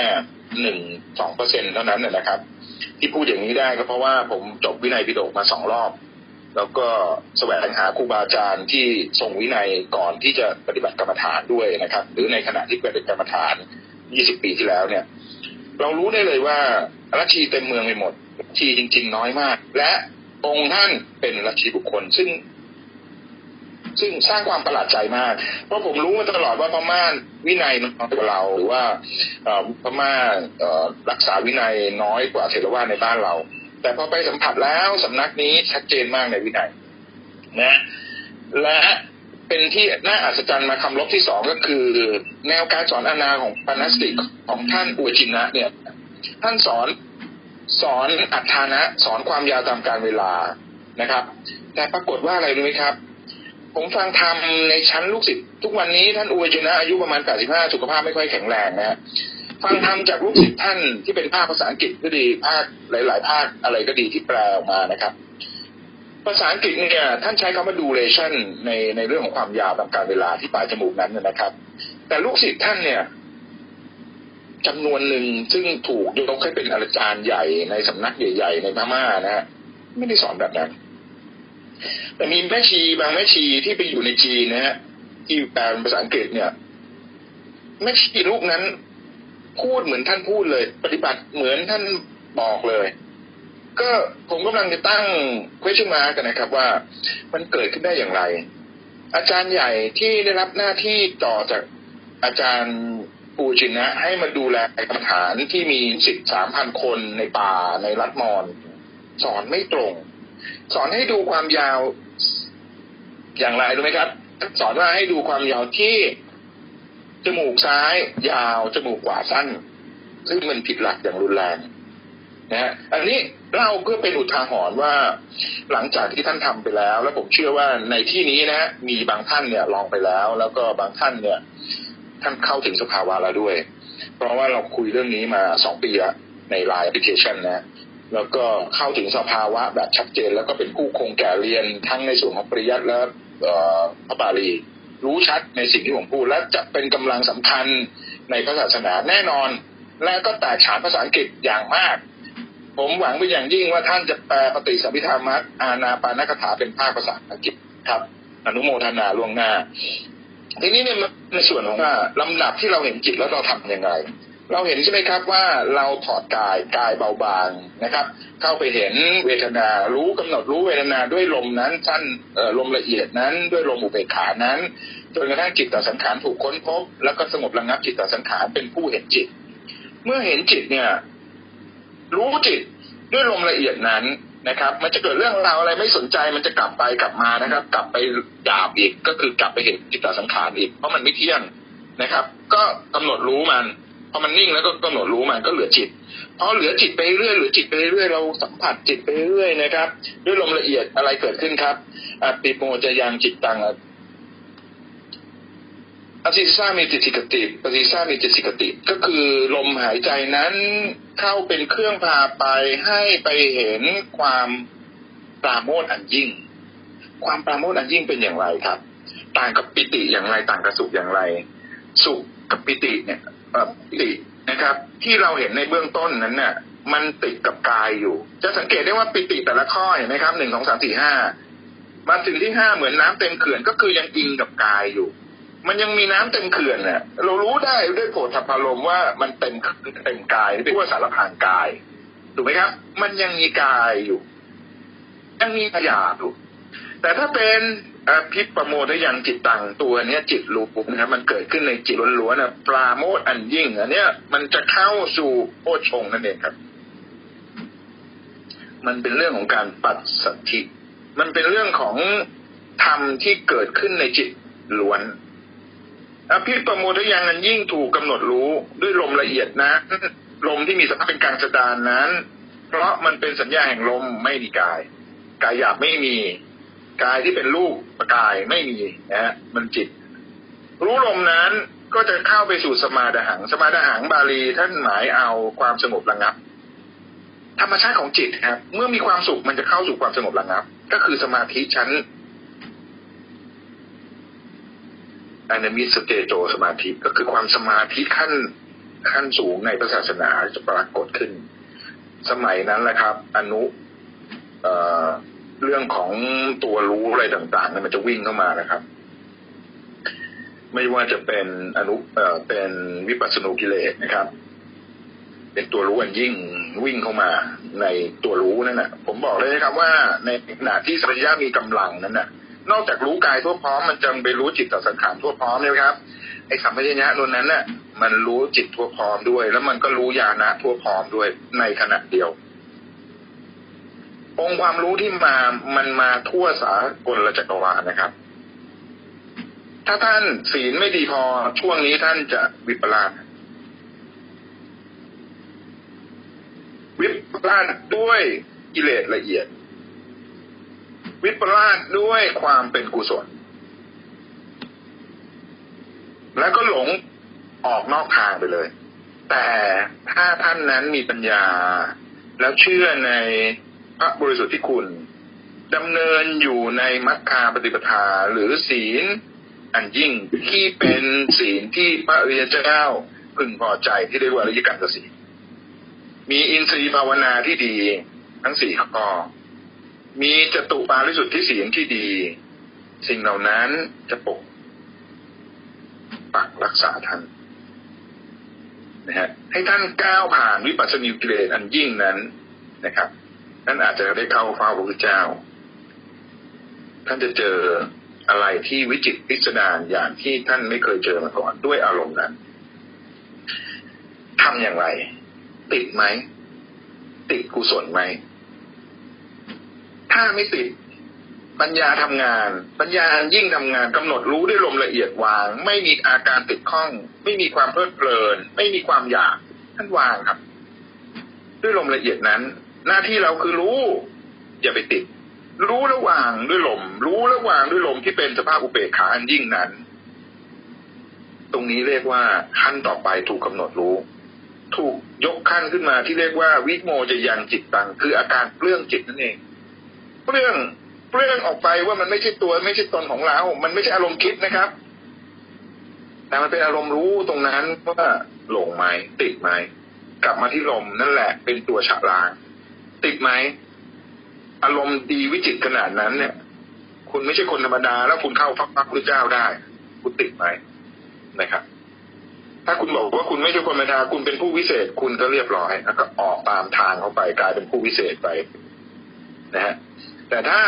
หนึ่งสองเปอร์เซ็นเท่านั้นนะครับ ที่พูดอย่างนี้ได้ก็เพราะว่าผมจบวินัยปิฎกมาสองรอบ แล้วก็แสวงหาครูบาอาจารย์ที่ทรงวินัยก่อนที่จะปฏิบัติกรรมฐานด้วยนะครับ หรือในขณะที่ปฏิบัติกรรมฐานยี่สิบปีที่แล้วเนี่ย เรารู้ได้เลยว่า รัชีเต็มเมืองไปหมดชีจริง ๆ น้อยมาก และองค์ท่านเป็นรัชีบุคคล ซึ่ง ซึ่งสร้างความประหลาดใจมาก เพราะผมรู้มาตลอดว่าพม่าวินัยน้อยกว่าเราหรือว่าพม่ารักษาวินัยน้อยกว่าเถรวาในบ้านเรา แต่พอไปสัมผัสแล้วสำนักนี้ชัดเจนมากในวินัยนะและเป็นที่น่าอัศจรรย์มาคำลบที่สองก็คือ แนวการสอนอนาของปานัสติกของท่านอุจินะเนี่ย ท่านสอนสอนอัฏฐานะ สอนความยาวตามการเวลานะครับ แต่ปรากฏว่าอะไรรู้ไหมครับ ผมฟังธรรมในชั้นลูกศิษย์ทุกวันนี้ท่านอุจนะอายุประมาณ 85 สุขภาพไม่ค่อยแข็งแรงนะฟังธรรมจากลูกศิษย์ท่านที่เป็นภาคภาษาอังกฤษก็ดีภาคหลาย ๆ ภาคอะไรก็ดีที่แปลออกมานะครับ ภาษาอังกฤษเนี่ยท่านใช้คำว่า duration ในในเรื่องของความยาวตามการเวลาที่ปลายจมูกนั้นนะครับ แต่ลูกศิษย์ท่านเนี่ย จำนวนหนึ่งซึ่งถูกยกให้เป็นอาจารย์ใหญ่ในสำนักใหญ่ ๆ ในพม่านะฮะไม่ได้สอนแบบนั้นแต่มีแม่ชีบางแม่ชีที่ไปอยู่ในจีนนะฮะที่แปลเป็นภาษาอังกฤษเนี่ยแม่ชีลูกนั้น พูดเหมือนท่านพูดเลย ปฏิบัติเหมือนท่านบอกเลย ก็ผมกำลังจะตั้ง question mark กันนะครับ ว่ามันเกิดขึ้นได้อย่างไร อาจารย์ใหญ่ที่ได้รับหน้าที่ต่อจากอาจารย์ ปูจินะให้มาดูแลกรรมฐานที่มีสิบสามพันคนในป่าในรัฐมอน สอนไม่ตรง สอนให้ดูความยาวอย่างไรรู้ไหมครับ สอนว่าให้ดูความยาวที่จมูกซ้ายยาวจมูกขวาสั้น ซึ่งมันผิดหลักอย่างรุนแรงนะฮะอันนี้เล่าเพื่อเป็นอุทาหรณ์ว่า หลังจากที่ท่านทำไปแล้ว แล้วผมเชื่อว่าในที่นี้นะมีบางท่านเนี่ยลองไปแล้ว แล้วก็บางท่านเนี่ย ท่านเข้าถึงสภาวะแล้วด้วย เพราะว่าเราคุยเรื่องนี้มาสองปีละในไลน์แอปพลิเคชันนะแล้วก็เข้าถึงสภาวะแบบชัดเจน แล้วก็เป็นผู้คงแก่เรียนทั้งในส่วนของปริยัติและพระบาลีรู้ชัดในสิ่งที่ผมพูด และจะเป็นกำลังสำคัญในพระศาสนาแน่นอน และก็แตกฉานภาษาอังกฤษอย่างมาก ผมหวังเป็นอย่างยิ่งว่าท่านจะแปลปฏิสัมพิธามัตอาณาปานกถาเป็นภาคภาษาอังกฤษครับ อนุโมทนาล่วงหน้า ทีนี้เนี่ยในส่วนของว่าลำดับที่เราเห็นจิตแล้วเราทำยังไง เราเห็นใช่ไหมครับว่าเราถอดกายกายเบาบางนะครับ เข้าไปเห็นเวทนารู้กำหนดรู้เวทนาด้วยลมนั้นสั้นลมละเอียดนั้น ด้วยลมอุเบกขานั้นจนกระทั่งจิตต่อสังขารถูกค้นพบ แล้วก็สงบระงับจิตต่อสังขารเป็นผู้เห็นจิต เมื่อเห็นจิตเนี่ย รู้จิตด้วยลมละเอียดนั้น นะครับ มันจะเกิดเรื่องราวอะไรไม่สนใจมันจะกลับไปกลับมานะครับ กลับไปหยาบอีกก็คือกลับไปเห็นจิตตสังขารอีกเพราะมันไม่เที่ยงนะครับ ก็กำหนดรู้มันพอมันนิ่งแล้วก็กำหนดรู้มันก็เหลือจิตพอเหลือจิตไปเรื่อยเหลือจิตไปเรื่อยเราสัมผัสจิตไปเรื่อยนะครับ ด้วยลมละเอียดอะไรเกิดขึ้นครับอปิโมจะยังจิตตัง อสิซามีจิตสิกติปฏิซามีจิตสิกติ ก็คือลมหายใจนั้นเข้าเป็นเครื่องพาไปให้ไปเห็นความปราโมทอันยิ่ง ความปราโมทอันยิ่งเป็นอย่างไรครับ ต่างกับปิติอย่างไรต่างกับสุขอย่างไร สุขกับปิติเนี่ยปิตินะครับ ที่เราเห็นในเบื้องต้นนั้นเนี่ยมันติดกับกายอยู่ จะสังเกตได้ว่าปิติแต่ละข้อเห็นไหมครับหนึ่งสองสามสี่ห้ามาถึงที่ห้าเหมือนน้ำเต็มเขื่อนก็คือยังอิงกับกายอยู่ มันยังมีน้ำเต็มเขื่อนเนี่ยเรารู้ได้ด้วยโผฏฐัพพารมว่ามันเต็มเต็มกายเป็นว่าสารพางกายถูกไหมครับ มันยังมีกายอยู่ ยังมีขยาอยู่แต่ถ้าเป็นอภิปโมทยังจิตตังตัวเนี้ยจิตรูปนะครับมันเกิดขึ้นในจิตล้วนๆนะปราโมทอันยิ่งอันเนี้ยมันจะเข้าสู่โอชงนั่นเองครับ มันเป็นเรื่องของการปัดสัทธิมันเป็นเรื่องของธรรมที่เกิดขึ้นในจิตล้วน อภิปโมทยังอันยิ่งถูกกำหนดรู้ด้วยลมละเอียดนะลมที่มีสภาพเป็นกลางสดานนั้น เพราะมันเป็นสัญญาแห่งลมไม่มีกาย กายหยาบไม่มี กายที่เป็นรูปประกายไม่มีนะฮะมันจิต รู้ลมนั้นก็จะเข้าไปสู่สมาดหัง สมาดหังบาลีท่านหมายเอาความสงบระงับ ธรรมชาติของจิตครับ เมื่อมีความสุขมันจะเข้าสู่ความสงบระงับ ก็คือสมาธิชั้น อนามิสเตโจสมาธิก็คือความสมาธิขั้นขั้นสูงในพระศาสนาจะปรากฏขึ้น สมัยนั้นแหละครับ อนุเอ่อเรื่องของตัวรู้อะไรต่างๆนี่ยมันจะวิ่งเข้ามานะครับ ไม่ว่าจะเป็นอนุเอ่อเป็นวิปัสสนุกิเลสนะครับ เป็นตัวรู้อันยิ่งวิ่งเข้ามาในตัวรู้นั่นนะผมบอกเลยนะครับว่าในขณะที่สัพยะมีกำลังนั้นนะ นอกจากรู้กายทั่วพร้อมมันจะไปรู้จิตต่อสังขารทั่วพร้อมเลยครับไอ้สัมปชัญญะนนั้นน่ะมันรู้จิตทั่วพร้อมด้วย แล้วมันก็รู้ญาณะทั่วพร้อมด้วยในขณะเดียว องค์ความรู้ที่มามันมาทั่วสากลจักรวาลนะครับ ถ้าท่านศีลไม่ดีพอช่วงนี้ท่านจะวิปลาสวิปลาสด้วยกิเลสละเอียด วิปลาสด้วยความเป็นกุศล แล้วก็หลงออกนอกทางไปเลย แต่ถ้าท่านนั้นมีปัญญา แล้วเชื่อในพระบริสุทธิ์ที่คุณดำเนินอยู่ในมัคคาปฏิปทาหรือศีล อันยิ่งที่เป็นศีลที่พระอริยเจ้าพึงพอใจที่เรียกว่าอริยกันตศีลมีอินทรีย์ภาวนาที่ดี ทั้งสี่ข้อ มีจตุปาริสุทธิศีลที่ดี สิ่งเหล่านั้นจะปกปักรักษาท่านนะฮะให้ท่านก้าวผ่านวิปัสสนิกิเลสอันยิ่งนั้นนะครับท่านอาจจะได้เข้าเฝ้าพระพุทธเจ้า ท่านจะเจออะไรที่วิจิตพิสดารอย่างที่ท่านไม่เคยเจอมาก่อนด้วยอารมณ์นั้นทำอย่างไร ติดไหม ติดกุศลไหม ถ้าไม่ติดปัญญาทำงาน ปัญญาอันยิ่งทำงานกำหนดรู้ด้วยลมละเอียดวาง ไม่มีอาการติดข้อง ไม่มีความเพลิดเพลิน ไม่มีความอยากท่านวางครับ ด้วยลมละเอียดนั้น หน้าที่เราคือรู้ อย่าไปติด รู้ระหว่างด้วยลม รู้ระหว่างด้วยลมที่เป็นสภาพอุเบกขาอันยิ่งนั้น ตรงนี้เรียกว่าขั้นต่อไปถูกกาหนดรู้ ถูกยกขั้นขึ้นมาที่เรียกว่าวิโมจะยังจิตตังคืออาการเปลื้องจิตนั่นเอง เปลื้องเปลื้องออกไปว่ามันไม่ใช่ตัวไม่ใช่ตนของเรา มันไม่ใช่อารมณ์คิดนะครับ แต่มันเป็นอารมณ์รู้ตรงนั้นว่าหลงไหมติดไหมกลับมาที่ลมนั่นแหละเป็นตัวฉะล้าง ติดไหมอารมณ์ดีวิจิตขนาดนั้นเนี่ย คุณไม่ใช่คนธรรมดา แล้วคุณเข้าพระพุทธเจ้าได้ คุณติดไหมนะครับถ้าคุณบอกว่าคุณไม่ใช่คนธรรมดาคุณเป็นผู้วิเศษ คุณก็เรียบร้อยแล้วก็ออกตามทางเข้าไปกลายเป็นผู้วิเศษไป นะฮะ แต่ถ้า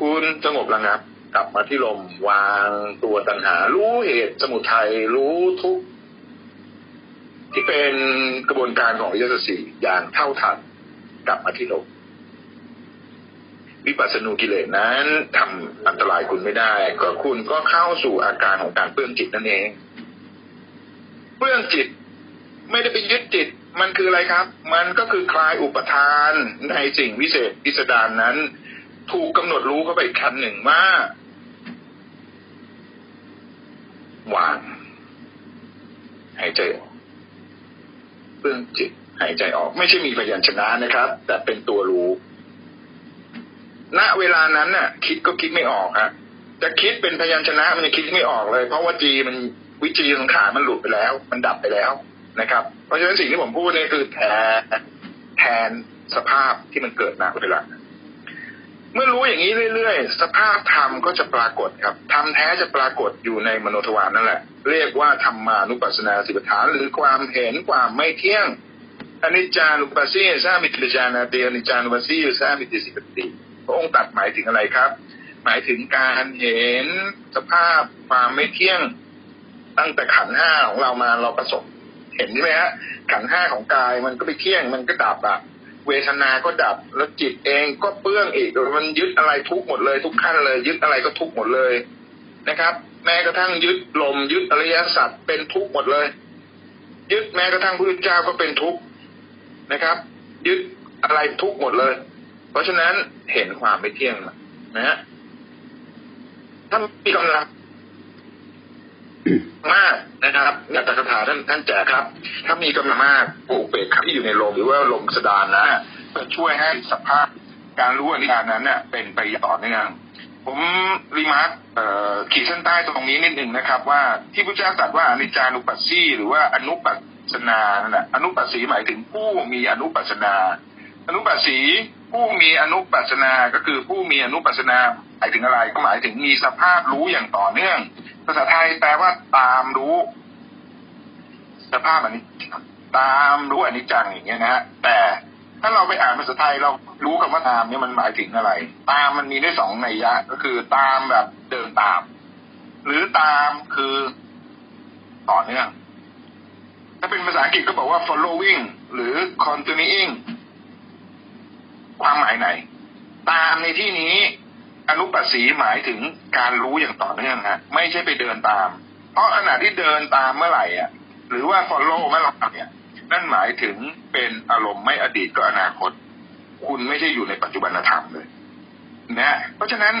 คุณสงบระงับกลับมาที่ลมวางตัวตัณหา รู้เหตุสมุทัยรู้ทุกที่เป็นกระบวนการของยศสีอย่างเท่าทันกลับมาที่ลมวิปัสสนูกิเลสนั้นทำอันตรายคุณไม่ได้ ก็คุณก็เข้าสู่อาการของการเปื้องจิตนั่นเองเปื้องจิต ไม่ได้ไปยึดจิต มันคืออะไรครับ มันก็คือคลายอุปทานในสิ่งวิเศษพิสดารนนั้น ถูกกำหนดรู้เข้าไปอีกขั้นหนึ่งว่าวางหายใจออกเรื่องจิตหายใจออก ไม่ใช่มีพยัญชนะนะครับ แต่เป็นตัวรู้ ณเวลานั้นน่ะ คิดก็คิดไม่ออกฮะจะคิดเป็นพยัญชนะมันยังคิดไม่ออกเลย เพราะว่าจีมันวิจีสังขารมันหลุดไปแล้ว มันดับไปแล้วนะครับ เพราะฉะนั้นสิ่งที่ผมพูดเนี่ยคือแทนแทนสภาพที่มันเกิดณเวลาเมื่อรู้อย่างนี้เรื่อยๆ สภาพธรรมก็จะปรากฏครับธรรมแท้จะปรากฏอยู่ในมโนทวารนั่นแหละ เรียกว่าธรรมานุปัสสนาสิบฐานหรือความเห็นความไม่เที่ยงอนิจจานุปัสสีสามิติจานาเตียนิจจานุปัสสีสามิติสิกติพระองค์ตัดหมายถึงอะไรครับ หมายถึงการเห็นสภาพความไม่เที่ยงตั้งแต่ขันห้าของเรามาเราประสบ เห็นใช่ไหมฮะขันห้าของกายมันก็ไปเที่ยงมันก็ดับอะ เวทนาก็ดับ แล้วจิตเองก็เปื้องอีกมันยึดอะไรทุกหมดเลย ทุกขั้นเลย ยึดอะไรก็ทุกหมดเลยนะครับ แม้กระทั่งยึดลมยึดอริยสัจเป็นทุกหมดเลย ยึดแม้กระทั่งพระพุทธเจ้าก็เป็นทุกนะครับ ยึดอะไรทุกหมดเลย เพราะฉะนั้นเห็นความไม่เที่ยงนะฮะถ้ามีกำลัง มากนะครับนักตถาท่านท่านแจกครับ ถ้ามีกำลังมากปลูกเปกที่อยู่ในลมหรือว่าลมสดานนะจะช่วยให้สภาพการรู้อนิจจานั้นเนี่ยเป็นไปต่อเนื่องผมรีมาร์คขีดเส้นใต้ตรงนี้นิดหนึ่งนะครับ ว่าที่พระเจ้าตรัสว่าอนิจจานุปัสสีหรือว่าอนุปัสนานะอนุปัสสีหมายถึงผู้มีอนุปัสนา อนุปัสสีผู้มีอนุปัสนา ก็คือผู้มีอนุปัสนาหมายถึงอะไรก็หมายถึงมีสภาพรู้อย่างต่อเนื่อง ภาษาไทยแปลว่าตามรู้ สภาพอันนี้ ตามรู้อนิจจังอย่างเงี้ยนะฮะแต่ถ้าเราไปอ่านภาษาไทยเรารู้คำว่าตามเนี่ยมันหมายถึงอะไร ตามมันมีได้สองในยะ ก็คือตามแบบเดินตาม หรือตามคือต่อเนื่อง ถ้าเป็นภาษาอังกฤษก็บอกว่า following หรือ continuing ความหมายไหน ตามในที่นี้อนุปัสสีหมายถึงการรู้อย่างต่อเนื่องฮะไม่ใช่ไปเดินตาม เพราะขณะที่เดินตามเมื่อไหร่อะ หรือว่า follow เมื่อไหร่เนี่ยนั่นหมายถึงเป็นอารมณ์ไม่อดีตก็อนาคต คุณไม่ใช่อยู่ในปัจจุบันธรรมเลยนะเพราะฉะนั้น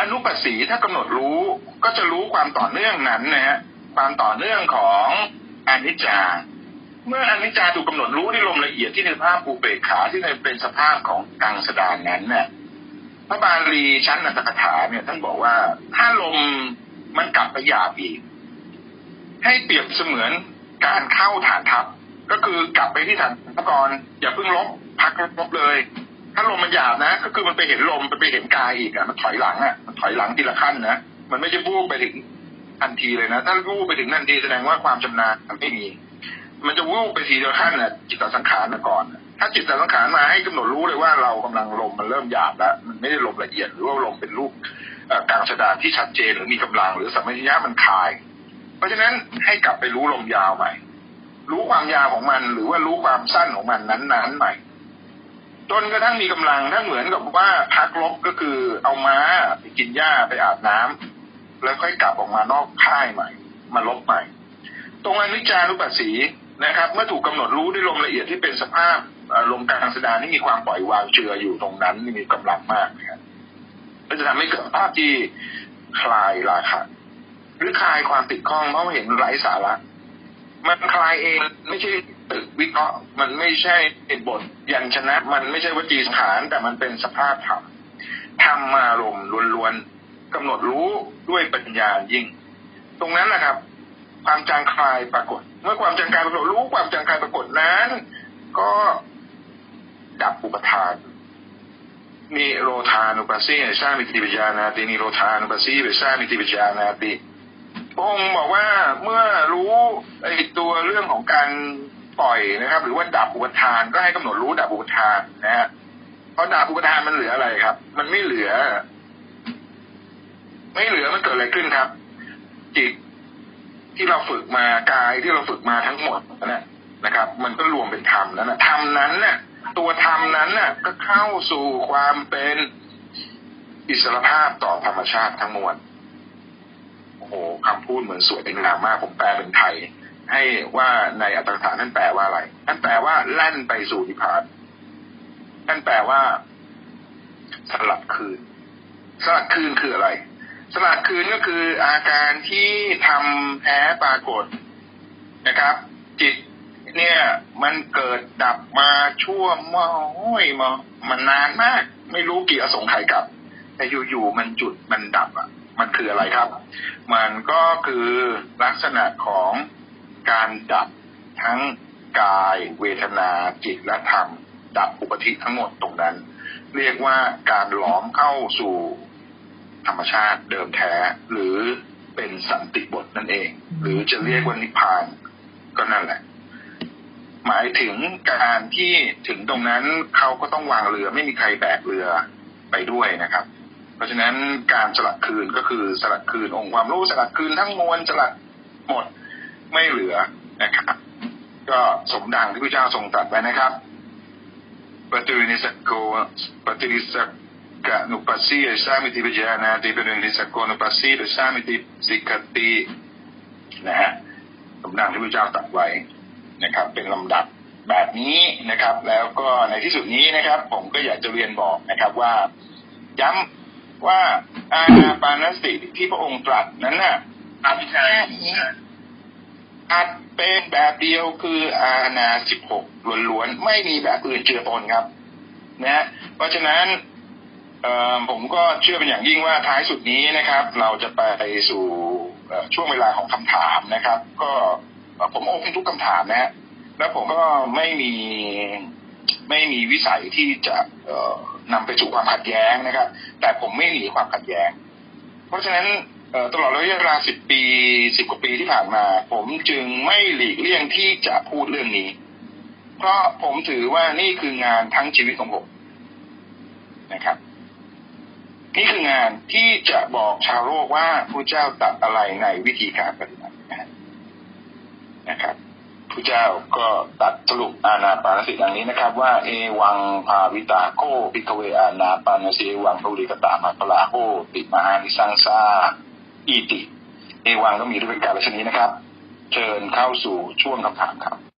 อนุปัสสีถ้ากำหนดรู้ก็จะรู้ความต่อเนื่องนั้นนะฮะความต่อเนื่องของอนิจจา เมื่ออนิจจาถูกกาหนดรู้ในลมละเอียดที่ในภาพอุเบกขาที่ในเป็นสภาพของกังสดานนั้นเนี่ยพระบาลีชั้นอัตถกถาเนี่ยท่านบอกว่าถ้าลมมันกลับไปหยาบอีก ให้เปรียบเสมือนการเข้าฐานทัพ ก็คือกลับไปที่ฐานทัพก่อนอย่าเพิ่งลบพักลบเลย ถ้าลมมันหยาบนะ ก็คือมันไปเห็นลมมันไปเห็นกายอีกอะมันถอยหลังอะมันถอยหลังทีละขั้นนะมันไม่ใช่บูบไปถึงทันทีเลยนะ ถ้าวูบไปถึงทันทีแสดงว่าความชำนาญไม่มี มันจะวูบไปทีละขั้นน่ะจิตสังขารก่อน ถ้าจิตสังขารมาให้กำหนดรู้เลยว่าเรากำลังลมมันเริ่มหยาบแล้ว มันไม่ได้ลมละเอียดหรือว่าลมเป็นรูปกลางสดานที่ชัดเจนหรือมีกำลังหรือสัมผัสญะมันคาย เพราะฉะนั้นให้กลับไปรู้ลมยาวใหม่ รู้ความยาวของมันหรือว่ารู้ความสั้นของมันนั้นๆใหม่จนกระทั่งมีกำลังถ้าเหมือนกับว่าพักลบก็คือเอาม้าไปกินหญ้าไปอาบน้ำแล้วค่อยกลับออกมานอกค่ายใหม่ มาลบใหม่ ตรงอนิจจานุปัสสี นะครับ เมื่อถูกกาหนดรู้ด้วยลมละเอียดที่เป็นสภาพลมกลางสดานที่มีความปล่อยวางเชื่ออยู่ตรงนั้นมีกำลังมากนะครับก็จะทำให้เกิดภาพที่คลายราคะหรือคลายความติดข้องเพราะเห็นไร้สาระมันคลายเองไม่ใช่ตึกวิเคราะห์ มันไม่ใช่เป็นบทยันชนะ มันไม่ใช่วจีสังขารแต่มันเป็นสภาพธรรมธรรมมารมล้วนๆกำหนดรู้ด้วยปัญญายิ่ง ตรงนั้นนะครับ ความจางคลายปรากฏ เมื่อความจางคลายปรากฏรู้ความจางคลายปรากฏนั้น ก็ดับอุปทานนิโรธานุปัสสีสร้างมิติปัญญานาตินิโรธานุปัสสีสร้างมิติปัญญานาติพระองค์บอกว่าเมื่อรู้ไอ้ตัวเรื่องของการปล่อยนะครับ หรือว่าดับอุปทานก็ให้กำหนดรู้ดับอุปทานนะฮะเพราะดับอุปทานมันเหลืออะไรครับ มันไม่เหลือ ไม่เหลือมันเกิดอะไรขึ้นครับ จิต ที่เราฝึกมากายที่เราฝึกมาทั้งหมดนะนะครับ มันก็รวมเป็นธรรมแล้วนะธรรมนั้นน่ะ ตัวธรรมนั้นน่ะ ก็เข้าสู่ความเป็นอิสรภาพต่อธรรมชาติทั้งมวลโอ้โหคำพูดเหมือนสวยงามมากผมแปลเป็นไทย ให้ว่าในอัตถกถาท่านแปลว่าอะไรท่านแปลว่าแล่นไปสู่นิพพานท่านแปลว่าสลัดคืนสลัดคืนคืออะไร สลัดคืนก็คืออาการที่ทำแพ้ปรากฏนะครับ จิตเนี่ยมันเกิดดับมาชั่วมอห้อยมามันนานมาก ไม่รู้กี่อสงไขยกับ แต่อยู่ๆมันจุดมันดับอะ มันคืออะไรครับ มันก็คือลักษณะของการดับทั้งกายเวทนาจิตและธรรม ดับอุปธิทั้งหมดตรงนั้น เรียกว่าการหลอมเข้าสู่ ธรรมชาติเดิมแท้ หรือเป็นสันติบทนั่นเอง หรือจะเรียกว่านิพพานก็นั่นแหละ หมายถึงการที่ถึงตรงนั้นเขาก็ต้องวางเรือไม่มีใครแบกเรือไปด้วยนะครับ เพราะฉะนั้นการสลัดคืนก็คือสลัดคืนองค์ความรู้สลัดคืนทั้งมวลสลัดหมดไม่เหลือนะครับ ก็สมดังที่พระเจ้าทรงตรัสไว้นะครับปฏิรินิสโกปฏิริสกะนุปัสสีสามิติปจานาติปฏิรินิสโกนุปัสสีสามิติสิกตินะฮะสมดังที่พระเจ้าตรัสไว้นะครับ เป็นลำดับแบบนี้นะครับ แล้วก็ในที่สุดนี้นะครับ ผมก็อยากจะเรียนบอกนะครับว่า ย้ำว่าอาณาปานสติที่พระองค์ตรัสนั้นน่ะอาแค่นี้อาจเป็นแบบเดียวคืออาณาสิบหกล้วนๆ ไม่มีแบบอื่นเจือปนครับ นะฮะเพราะฉะนั้นเอ่อ ผมก็เชื่อเป็นอย่างยิ่งว่าท้ายสุดนี้นะครับ เราจะไปสู่ช่วงเวลาของคำถามนะครับ ก็ผมโอ้ทุกคำถามนะแล้วผมก็ไม่มีไม่มีวิสัยที่จะเอ่อนำไปสู่ความขัดแย้งนะครับ แต่ผมไม่หนีความขัดแย้ง เพราะฉะนั้นตลอดระยะเวลาสิบปีสิบกว่าปีที่ผ่านมา ผมจึงไม่หลีกเลี่ยงที่จะพูดเรื่องนี้ เพราะผมถือว่านี่คืองานทั้งชีวิตของผมนะครับ นี่คืองานที่จะบอกชาวโลกว่าพระเจ้าตัดอะไรในวิธีการปฏิบัตินะครับพระเจ้าก็ตรัสสรุปอานาปานสติดังนี้นะครับ ว่า เอวังภาวิตาโข ภิกขเวอานาปานัสสติเอวัง พหุลีกตามหัปผลาโหติมหานิสังสาอิติ เอวังก็มีด้วยประการฉะนี้นะครับ เชิญเข้าสู่ช่วงคำถามครับ